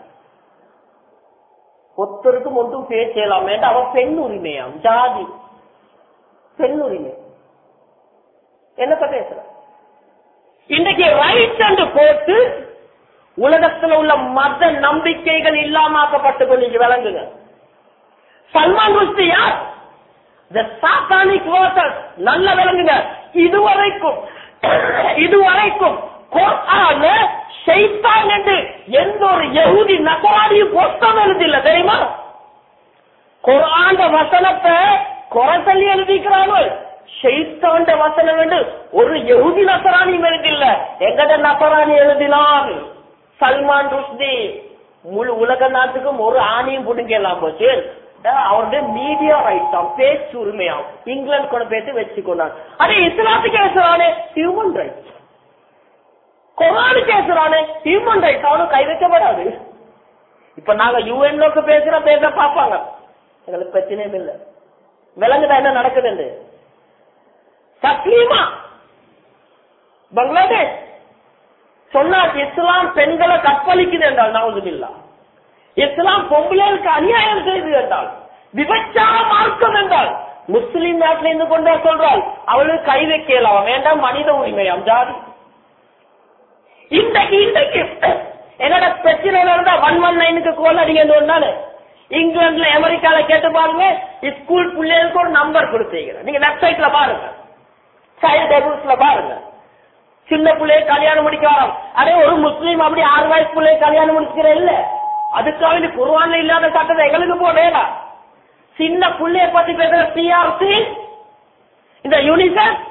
ஒத்தருக்கும் ஒன்றும் பேசலாமே அவன் பெண் உரிமையாம் ஜாதி. பெண் உரிமை. என்னத்த பேசுற? இன்றைக்கு ரைட் அண்ட் போட்டு உலகத்துல உள்ள மத நம்பிக்கைகள் இல்லாமக்கப்பட்டு நீங்க விளங்குங்க. சல்மான் ருஷ்டி யார்? The satanic workers நல்ல விளங்குங்க. இதுவரைக்கும் இதுவரைக்கும் குர்ஆன ஷைத்தான் என்று எந்த ஒரு யஹூதி நகராடியும் புஸ்தகம் எழுதில்ல தெரியுமா? குர்ஆன் வசனத்தை குறை சொல்லி எழுதிக்கிறாங்க ஷைத்தாண்ட வசனம் என்று ஒரு யகுதி நசராணியும் எழுதில்ல. எங்கட நசராணி எழுதினான்? சல்மான் ருஷ்டி முழு உலக நாட்டுக்கும் ஒரு ஆணையும் புடுங்கலாம் போச்சு. அவருடைய மீடியா ரைட் தான் பேச்சு உரிமையாம். இங்கிலாந்து கூட பேசி வச்சுக்கொண்டாங்க அதே இஸ்லாத்துக்கு பேசுறானே ஹியூமன் ரைட்ஸ் கொரானு பேசுறானே ஹியூமன் ரைட்ஸ் அவனும் கை வைக்கப்படாது. இப்ப நாங்க யூஎன்ஓக்கு பேசுற பேச பாப்பாங்க எங்களுக்கு பிரச்சனையும் இல்லை. விலங்குதான் என்ன நடக்குது தஸ்லீமா பங்களாதேஷ். சொன்னார் இஸ்லாம் பெண்களை கற்பழிக்குது என்றால் நான் நவதுமில்லா இஸ்லாம் பொம்பளைகளுக்கு அநியாயம் செய்து என்றால் விபச்சார மார்க்கம் என்றால் முஸ்லிம் நாட்டில் இருந்து கொண்டா சொல்றாள் அவளுக்கு கை வைக்கலாம். வேண்டாம் மனித உரிமையாம் ஜாதி இன்றைக்கு இன்றைக்கு என்னோட பிரச்சனை இருந்தா ஒன் ஒன் நைனுக்கு கோல் அடிங்க இங்கிலாந்துல அமெரிக்கால கேட்டு பாருங்க ஸ்கூல் பிள்ளைகளுக்கு ஒரு நம்பர் கொடுத்தீங்க. நீங்க வெப்சைட்ல பாருங்க. சைல்ட் டேபிள்ஸ்ல பாருங்க. சின்ன பிள்ளைய கல்யாணம் முடிக்க வரோம். அதே ஒரு முஸ்லீம் அப்படி ஆறு வயசு பிள்ளைய கல்யாணம் முடிச்சுக்கிறேன் இல்ல. அதுக்காக இந்த இல்லாத சட்டத்தை எங்களுக்கு போடேடா சின்ன புள்ளைய பத்தி பேசுற சிஆர்சி இந்த யூனிசெஃப்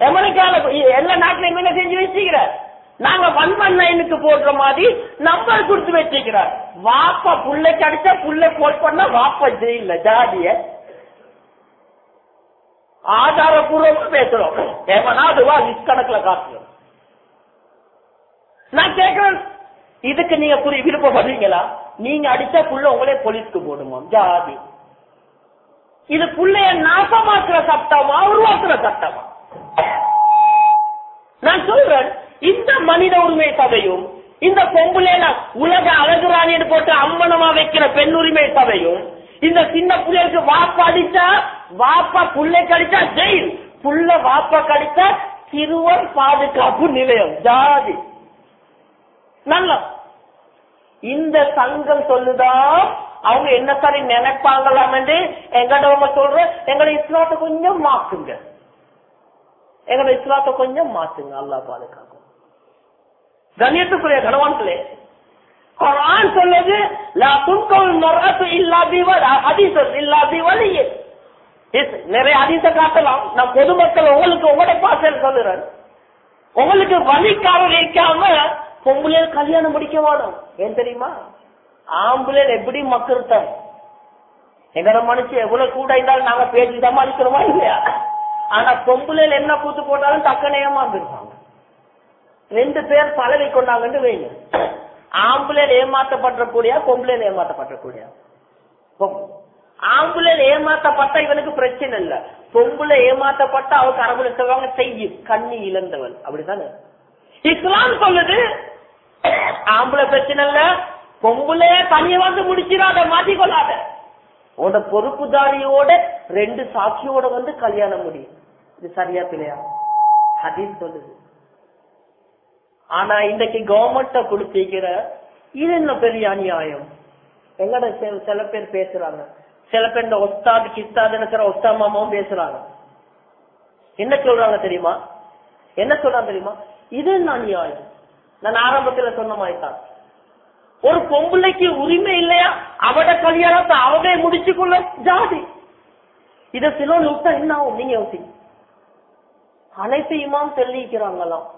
அமெரிக்கால எல்லா நாட்டிலும் என்ன செஞ்சு வச்சுக்கிற? நாங்க ஒன் ஒன் நைனுக்கு போடுற மாதிரி நம்பர் கொடுத்து வச்சுக்கிறார் வாப்பா புள்ளை கிடைச்சா புள்ளை போட் பண்ணா வாப்பா ஜெயில ஜாதிய. ஆதாரபூர்வமா பேசுறோம். எவனாவது வா லிஸ்ட் கணக்குல காட்டுறோம் நான் கேட்கிறேன் இதுக்கு நீங்க புரிய விருப்பப்படுறீங்களா நீங்க அடிச்சா புள்ள உங்களே போலீஸ்க்கு போடுமா? ஜாதி. இது புள்ளைய நாசமாக்குற சட்டமா? உருவாக்குற சட்டமா? நான் சொல்றேன் இந்த மனித உரிமை சபையும் இந்த பொம்புலேல உலக அழகுராணின்னு போட்டு அம்மனமா வைக்கிற பெண் உரிமை சபையும் இந்த சின்ன பிள்ளைகளுக்கு வாப்பா அடிச்சா வாப்பா புள்ளை கடிச்சா ஜெயில் புள்ள வாப்பா கடிச்சா சிறுவர் பாதுகாப்பு நிலையம் ஜாதி. நல்ல. இந்த சங்கம் சொல்லுதா அவங்க என்ன சரி நினைப்பாங்களாம் என்று எங்கடவங்க சொல்ற எங்களை இஸ்லாத்தை கொஞ்சம் மாத்துங்க. எங்களை இஸ்லாத்தை கொஞ்சம் மாத்துங்க அல்லா பாதுகாக்கும். கண்ணியத்துக்குரிய கணவான்களே குர்ஆன் சொல்லுது நிறைய அதிச காட்டலாம். நான் பொதுமக்கள் உங்களுக்கு உங்களோட பாசல் சொல்லுறேன். உங்களுக்கு வழிக்காரர் வைக்காம பொம்பளை கல்யாணம் முடிக்க வேணும். ஏன் தெரியுமா? ஆம்பளை எப்படி மக்கள்தான் எங்கட மனுஷன் எவ்வளவு கூட இருந்தாலும் நாங்க பேசி சமாளிக்கிறோமா இல்லையா? ஆனா பொம்பளையில என்ன கூத்து போட்டாலும் டக்குன்னு இருப்பாங்க ரெண்டு பேர் பழகி கொண்டாங்கன்னு வைங்க. ஆம்பளையில ஏமாற்றப்பட்டக்கூடிய பொம்பளையில ஏமாற்றப்பட்டக்கூடிய ஆம்புல ஏமாற்றப்பட்ட இவனுக்கு பிரச்சனை இல்ல. பொம்புல ஏமாற்றப்பட்ட அவருக்கு அரபு சொல்லுவாங்க செய்யும் கண்ணி இழந்தவன். அப்படித்தானே? இஸ்லாம் சொல்லுது ஆம்பளை பிரச்சனை இல்ல பொம்புலே தனிய வந்து முடிச்சிடாத மாட்டிக்கொள்ளாத உட பொறுப்புதாரியோட ரெண்டு சாட்சியோட வந்து கல்யாணம் முடியும் இது சரியா பிள்ளையா ஹதீஸ் சொல்லுது. ஆனா இன்னைக்கு கவர்மெண்ட கொடுத்திருக்கிற இது என்ன பெரிய அநியாயம்? எங்கட சில- சில பேர் பேசுறாங்க. சில பேர் இந்த ஒஸ்தாது கிஸ்தாது இருக்கிற ஒஸ்தா மாமாவும் பேசுறாங்க. என்ன சொல்றாங்க தெரியுமா? என்ன சொல்றாங்க தெரியுமா? இது என்ன அநியாயம் நான் ஆரம்பத்துல சொன்ன மாதிரி தான் ஒரு பொம்பளைக்கு உரிமை இல்லையா? அவட கல்யாணத்தை அவவே முடிச்சுக்கொள்ள ஜாதி. இத சில விட்டா என்ன ஆகும்? நீங்க யோசி அனைத்தையுமா இமாம் தெரிவிக்கிறாங்களாம்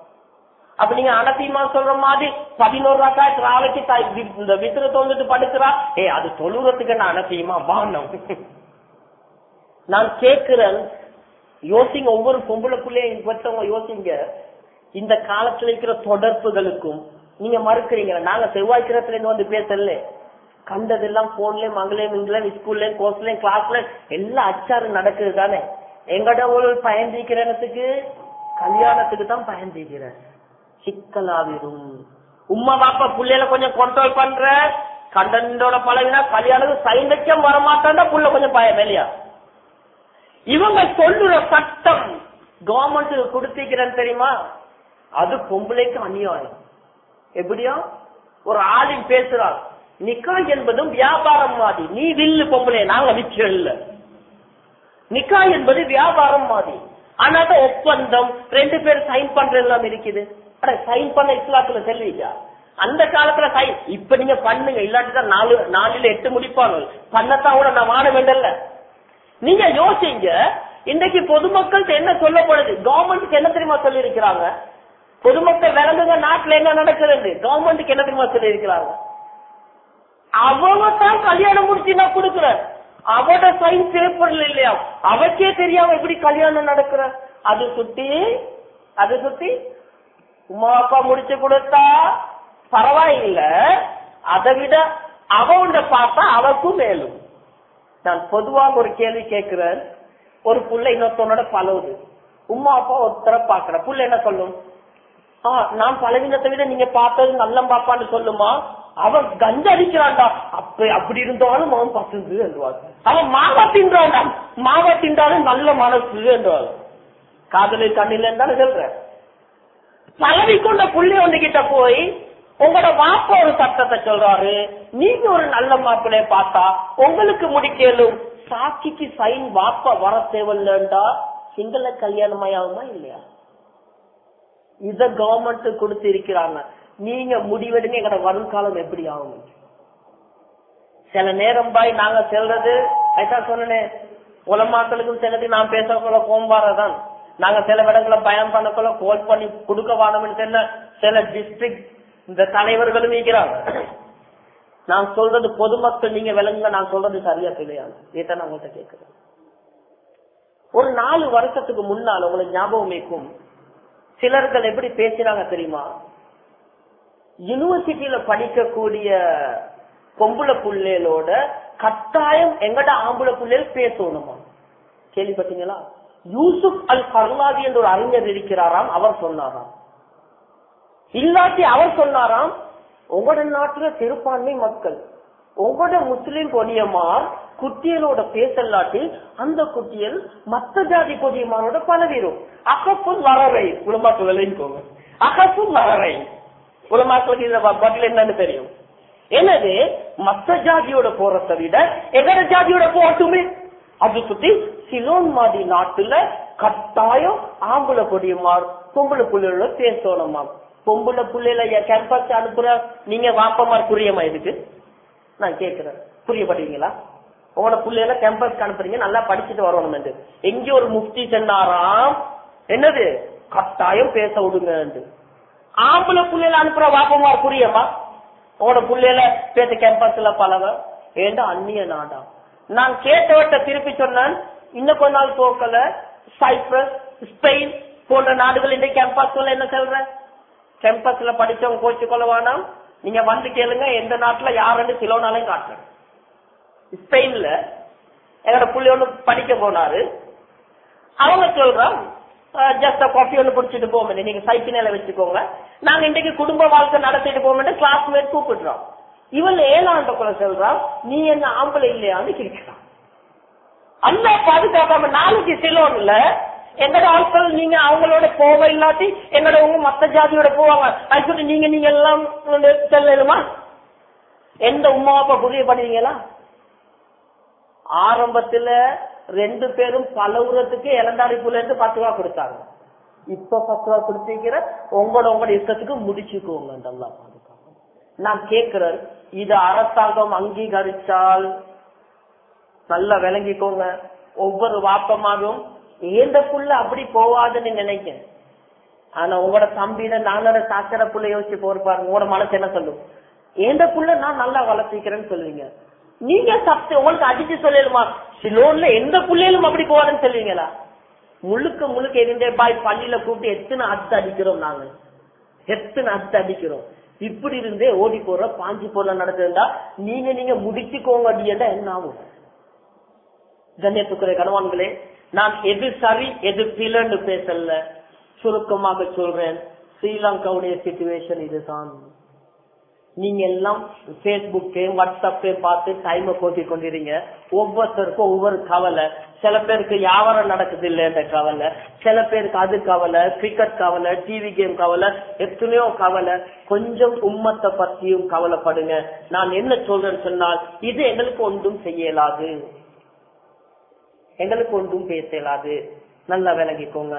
அப்ப நீங்க அனத்தியமா சொல்ற மாதிரி பதினோரு ரூபாய் ராவைக்கு தாய் வி- இந்த வித்திர தோந்துட்டு படுக்கிறா? ஏ அது தொழுறதுக்கு நான் அனத்தியமா வானம் நான் கேட்கிறேன். யோசிங்க ஒவ்வொரு பொம்பளைக்குள்ளேயும் பெற்றவங்க யோசிங்க. இந்த காலத்துல இருக்கிற தொடர்புகளுக்கும் நீங்க மறுக்கிறீங்க நாங்க செவ்வாய்க்கிரத்துல இருந்து வந்து பேசல கண்டதெல்லாம் போன்லயும் மங்களேயும் இங்கிலும் ஸ்கூல்லயும் கோர்ஸ்லயும் கிளாஸ்ல எல்லாம் அச்சாரம் நடக்குது தானே. எங்கட ஒரு பயந்திக்கிறனத்துக்கு கல்யாணத்துக்கு தான் பயந்திக்கிறேன் சிக்கலாவிடும். உம்மா பாப்பா புள்ளையில கொஞ்சம் கண்ட்ரோல் பண்ற. கண்டனோட பழகினா கல்யாணத்துக்கு சைன் வைக்க புள்ள கொஞ்சம் பயம் இல்லையா? இவங்க சொல்லுற சட்டம் கவர்மெண்ட் கொடுத்திருக்கிறேன் தெரியுமா? அது பொம்பளைக்கு அநியாயம். எப்படியா? ஒரு ஆளின் பேசுறார் நிக்கா என்பதும் வியாபாரம் மாதிரி நீ வில்லு பொம்பளை நாங்க விற்கிறோம் இல்ல. நிக்கா என்பது வியாபாரம் மாதிரி ஆனா தான் ஒப்பந்தம் ரெண்டு பேர் சைன் பண்ற எல்லாம் இருக்குது. சைன் பண்ண இஸ்லாத்துல செல்வீங்க அந்த காலத்துல சைன் இப்ப நீங்க பண்ணுங்க இல்லாட்டி தான் நாலு நாலுல எட்டு முடிப்பாங்க. பண்ணத்தான் கூட நான் வாட வேண்டல்ல நீங்க யோசிங்க இன்னைக்கு பொதுமக்கள்கிட்ட என்ன சொல்லப்படுது? கவர்மெண்ட்டுக்கு என்ன தெரியுமா சொல்லி இருக்கிறாங்க பொதுமக்கள் விளங்குங்க நாட்டுல என்ன நடக்கிறது கவர்மெண்ட்டுக்கு என்ன தெரியுமா சொல்லி இருக்கிறாங்க அவங்க தான் கல்யாணம் முடிச்சு நான் கொடுக்குறேன் அவட சைன் பேப்பர்ல இல்லையா? அவக்கே தெரியாம எப்படி கல்யாணம் நடக்கிற? அது சுத்தி அது சுத்தி உமா அப்பா முடிச்சு கொடுத்தா பரவாயில்ல. அதை விட அவன் பார்த்தா அவக்கும் மேலும். நான் பொதுவாக ஒரு கேள்வி கேட்கிறேன். ஒரு புள்ள இன்னொருத்தனோட பழகுது. உமா அப்பா ஒருத்தர பாக்குற புள்ள என்ன சொல்லும்? நான் பலவீனத்தை விட நீங்க பார்த்தது நல்ல பாப்பான்னு சொல்லுமா? அவன் கஞ்ச அடிக்கிறான்டா. அப்ப அப்படி இருந்தாலும் அவன் பசுந்து என்றுவாள் அவன் மாவா தின்றான்டா. மாவா தின்றாலும் நல்ல மனசு என்றுவாள் காதலி கண்ணில் இருந்தாலும் சொல்றேன். பழகி கொண்ட புள்ளி ஒன்று கிட்ட போய் உங்களோட வாப்பா ஒரு சட்டத்தை சொல்றாரு. நீங்க ஒரு நல்ல மாப்பிள்ளைய பார்த்தா உங்களுக்கு முடிக்கலும் சாட்சிக்கு சைன் வாப்ப வர தேவையில்லண்டா. சிங்கள கல்யாணமாயாகுமா இல்லையா? இத கவர்மெண்ட் கொடுத்து இருக்கிறாங்க நீங்க முடிவெடுங்க எங்கட வருங்காலம் எப்படி ஆகும்? சில நேரம் பாய் நாங்க செல்றது ஐதான் சொன்னேன் உலமாக்களுக்கும் சிலது நான் பேசக்குள்ள கோம்பாரதான் நாங்க சில இடங்களை பயம் பண்ணக்குள்ள கோல் பண்ணி கொடுக்க வாழணும்னு தெரியல சில டிஸ்ட்ரிக்ட் இந்த தலைவர்களும் இருக்கிறாங்க. நான் சொல்றது பொதுமக்கள் நீங்க விளங்குங்க நான் சொல்றது சரியா தெரியாது. இதை நான் உங்கள்கிட்ட கேட்கிறேன். ஒரு நாலு வருஷத்துக்கு முன்னால் உங்களுக்கு ஞாபகம் சிலர்கள் எப்படி பேசினாங்க தெரியுமா? யூனிவர்சிட்டியில படிக்கக்கூடிய பொம்பளை புள்ளைகளோட கட்டாயம் எங்கட ஆம்பளை புள்ளைகள் பேசணுமா? கேள்விப்பட்டீங்களா? யூசுப் அல் கர்லாதி என்ற ஒரு அறிஞர் இருக்கிறாராம் அவர் சொன்னாராம். இல்லாட்டி அவர் சொன்னாராம் உங்களோட நாட்டுல சிறுபான்மை மக்கள் உங்களோட முஸ்லிம் கொடியமார் குட்டியலோட பேசல்லாட்டி அந்த குட்டியல் மத்த ஜாதி கொடியமானோட பலவீரும். அகப்புல் வரவை குடும்பத்துல எழுதிக்கோங்க அகப்புல் வரவை குடும்பங்களுக்கு இந்த பதில் என்னன்னு தெரியும்? எனவே மத்த ஜாதியோட போறதை விட எகர ஜாதியோட போட்டுமே அது சுத்தி சிலோன் மாதிரி நாட்டுல கட்டாயம் ஆம்பளை கொடியுமார் பொம்பளை புள்ளியோட பேசணுமா பொம்பளை புள்ளையில கேம்பஸ் அனுப்புற நீங்க வாப்பமார் புரியமா இதுக்கு நான் கேக்குறேன் புரியப்படுவீங்களா உங்களோட பிள்ளைல கேம்பஸ்க்கு அனுப்புறீங்க நல்லா படிச்சுட்டு வரணும் எங்க ஒரு முஃப்தி சென்னாராம் என்னது? கட்டாயம் பேச விடுங்க ஆம்பளை பிள்ளைல அனுப்புற வாப்பமார் புரியமா உங்களோட பிள்ளைல பேச கேம்பஸ்ல பழக. ஏண்டா அந்நிய நாடா? நான் கேட்டவட்ட திருப்பி சொன்னேன் இன்னும் கொஞ்ச நாள் போக்கல சைப்ரஸ் ஸ்பெயின் போன்ற நாடுகள் இன்றைக்கு கேம்பஸ்ல என்ன சொல்ற? கேம்பஸ்ல படிச்சவங்க கோச்சு கொள்ள வேணாம் நீங்க வந்து கேளுங்க எந்த நாட்டுல யாருன்னு சிலோனாலையும் காட்டுறேன். ஸ்பெயின்ல எங்களோட புள்ளி ஒண்ணு படிக்க போனாரு. அவங்க சொல்றோம் ஜஸ்ட் காஃபி ஒண்ணு குடிச்சிட்டு போக நீங்க சைக்கிள் வச்சுக்கோங்க. நாங்க இன்றைக்கு குடும்ப வாழ்க்கை நடத்திட்டு போக கிளாஸ்மேட் கூப்பிடுறோம். இவன் ஏழாண்ட கூட சொல்றான் நீ என்ன ஆம்பளை இல்லையான்னு கேட்கிறான் அண்ணா பாதுகாக்காம நாளைக்கு சிலோன்ல என்னோட ஆட்கள் நீங்க அவங்களோட போக இல்லாட்டி என்னோட உங்க மத்த ஜாதியோட போவாங்க. அது சொல்லி நீங்க நீங்க எல்லாம் செல்லலுமா எந்த உமா அப்பா புரிய பண்ணுவீங்களா ஆரம்பத்துல ரெண்டு பேரும் பலவுறதுக்கு இளந்தாடிப்புல இருந்து பத்து ரூபா கொடுத்தாங்க. இப்ப பத்து ரூபா கொடுத்திருக்கிற உங்களோட உங்களோட இஷ்டத்துக்கு முடிச்சுக்கோங்க நல்லா நான் கேட்கிறேன் இது அரசாங்கம் அங்கீகரிச்சால் நல்லா விளங்கிக்கோங்க. ஒவ்வொரு வாப்பமாகவும் ஏந்த புள்ள அப்படி போவாதுன்னு நினைக்கிறேன். ஆனா உங்களோட தம்பியில நானோட சாக்கர புள்ள யோசிச்சு போறப்பாரு உங்களோட மனசு என்ன சொல்லும்? ஏந்த புள்ள நான் நல்லா வளர்த்திக்கிறேன்னு சொல்லுவீங்க. நீங்க சப்த உங்களுக்கு அடிச்சு சொல்லலுமா சிலோன்ல எந்த புள்ளையிலும் அப்படி போவாதுன்னு சொல்லுவீங்களா? முழுக்க முழுக்க இருந்தே பாய் பள்ளியில கூப்பிட்டு எத்தனை அத்து அடிக்கிறோம் நாங்க? எத்தனை அத்து அடிக்கிறோம்? இப்படி இருந்தே ஓடி போற பாஞ்சி போல நடக்குதுண்டா நீங்க நீங்க முடிச்சுக்கோங்க அப்படின்னா என்ன ஆகும்? கண்ணியத்துக்குரிய கணவான்களே நான் எது சரி எது பிளன்னு பேசல. சுருக்கமாக சொல்றேன். ஸ்ரீலங்காவுடைய சிச்சுவேஷன் இதுதான். நீங்க எல்லாம் பேஸ்புக்கையும் வாட்ஸ்அப்பையும் பார்த்து டைமை போட்டி கொண்டிருங்க. ஒவ்வொருத்தருக்கும் ஒவ்வொரு கவலை. சில பேருக்கு வியாபாரம் நடக்குது இல்லைன்ற கவலை. சில பேருக்கு அது கவலை கிரிக்கெட் கவலை டிவி கேம் கவலை எத்தனையோ கவலை. கொஞ்சம் உம்மத்தை பத்தியும் கவலைப்படுங்க. நான் என்ன சொல்றேன்னு சொன்னால் இது எங்களுக்கு ஒன்றும் செய்யலாது. எங்களுக்கு ஒன்றும் பேச இயலாது நல்லா விளங்கிக்கோங்க.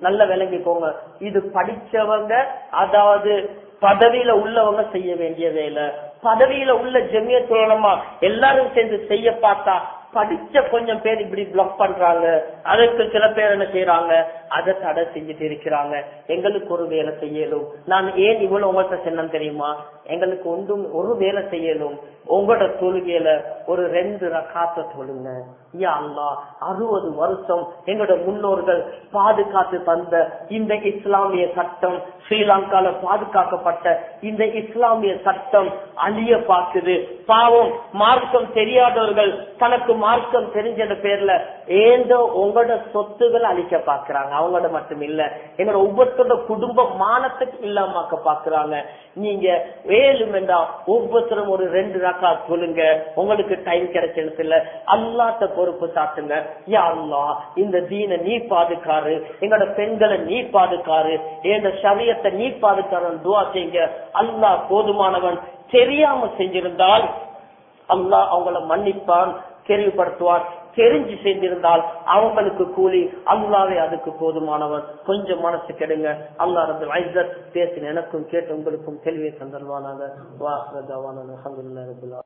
நல்லா விளங்கிக்கோங்க. இது படிச்சவங்க அதாவது பதவியில உள்ளவங்க செய்ய வேண்டிய வேலை. பதவியில உள்ள ஜெமிய தோழமா எல்லாரும் சேர்ந்து செய்ய பார்த்தா படிச்ச கொஞ்சம் பேர் இப்படி பிளாக் பண்றாங்க. அதற்கு சில பேர் என்ன செய்யறாங்க அதை தடை செஞ்சுட்டு இருக்கிறாங்க. எங்களுக்கு ஒரு வேலை செய்யலும் நான் ஏன் இவ்வளவு உங்கள்கிட்ட சொன்னேன் தெரியுமா? எங்களுக்கு ஒன்றும் ஒரு வேலை செய்யலும் உங்களோட தொழுகையில ஒரு ரெண்டு ரக்காத்த தொழுங்க. அல்லா அறுபது வருஷம் எங்களோட முன்னோர்கள் பாதுகாத்து தந்த இந்த இஸ்லாமிய சட்டம் ஸ்ரீலங்கால பாதுகாக்கப்பட்ட இந்த இஸ்லாமிய சட்டம் அழிய பார்க்குது. பாவம் மார்க்கம் தெரியாதவர்கள் தனக்கு மார்க்கம் தெரிஞ்ச பேர்ல ஏதோ உங்களோட சொத்துகள் அழிக்க பாக்குறாங்க அவங்களோட மட்டும் இல்ல எங்களோட ஒவ்வொருத்தரோட குடும்ப மானத்துக்கு இல்லாமக்க பாக்குறாங்க நீங்க வேலும் என்றா ஒவ்வொருத்தரும் ஒரு ரெண்டு ரக்கா சொல்லுங்க. உங்களுக்கு டைம் கிடைச்சது இல்ல அல்லாத்த பொறுப்பு சாத்துங்க. யா அல்லா இந்த தீன நீ பாதுகாரு. எங்களோட பெண்களை நீ பாதுகாரு. எங்க சமயத்தை நீ பாதுகாரன் துவா செய்யுங்க. அல்லா போதுமானவன். தெரியாம செஞ்சிருந்தால் அல்லா அவங்கள மன்னிப்பான் தெரிவுபடுத்துவான் தெரிஞ்சு செய்திருந்தால் அவங்களுக்கு கூலி அல்லாவே அதுக்கு போதுமானவர். கொஞ்சம் மனசு கெடுங்க. அல்லா ரபுல் ஐசர் பேசின எனக்கும் கேட்டு உங்களுக்கும் கேள்வியை தந்தல்வானாக வா ரபுல்லா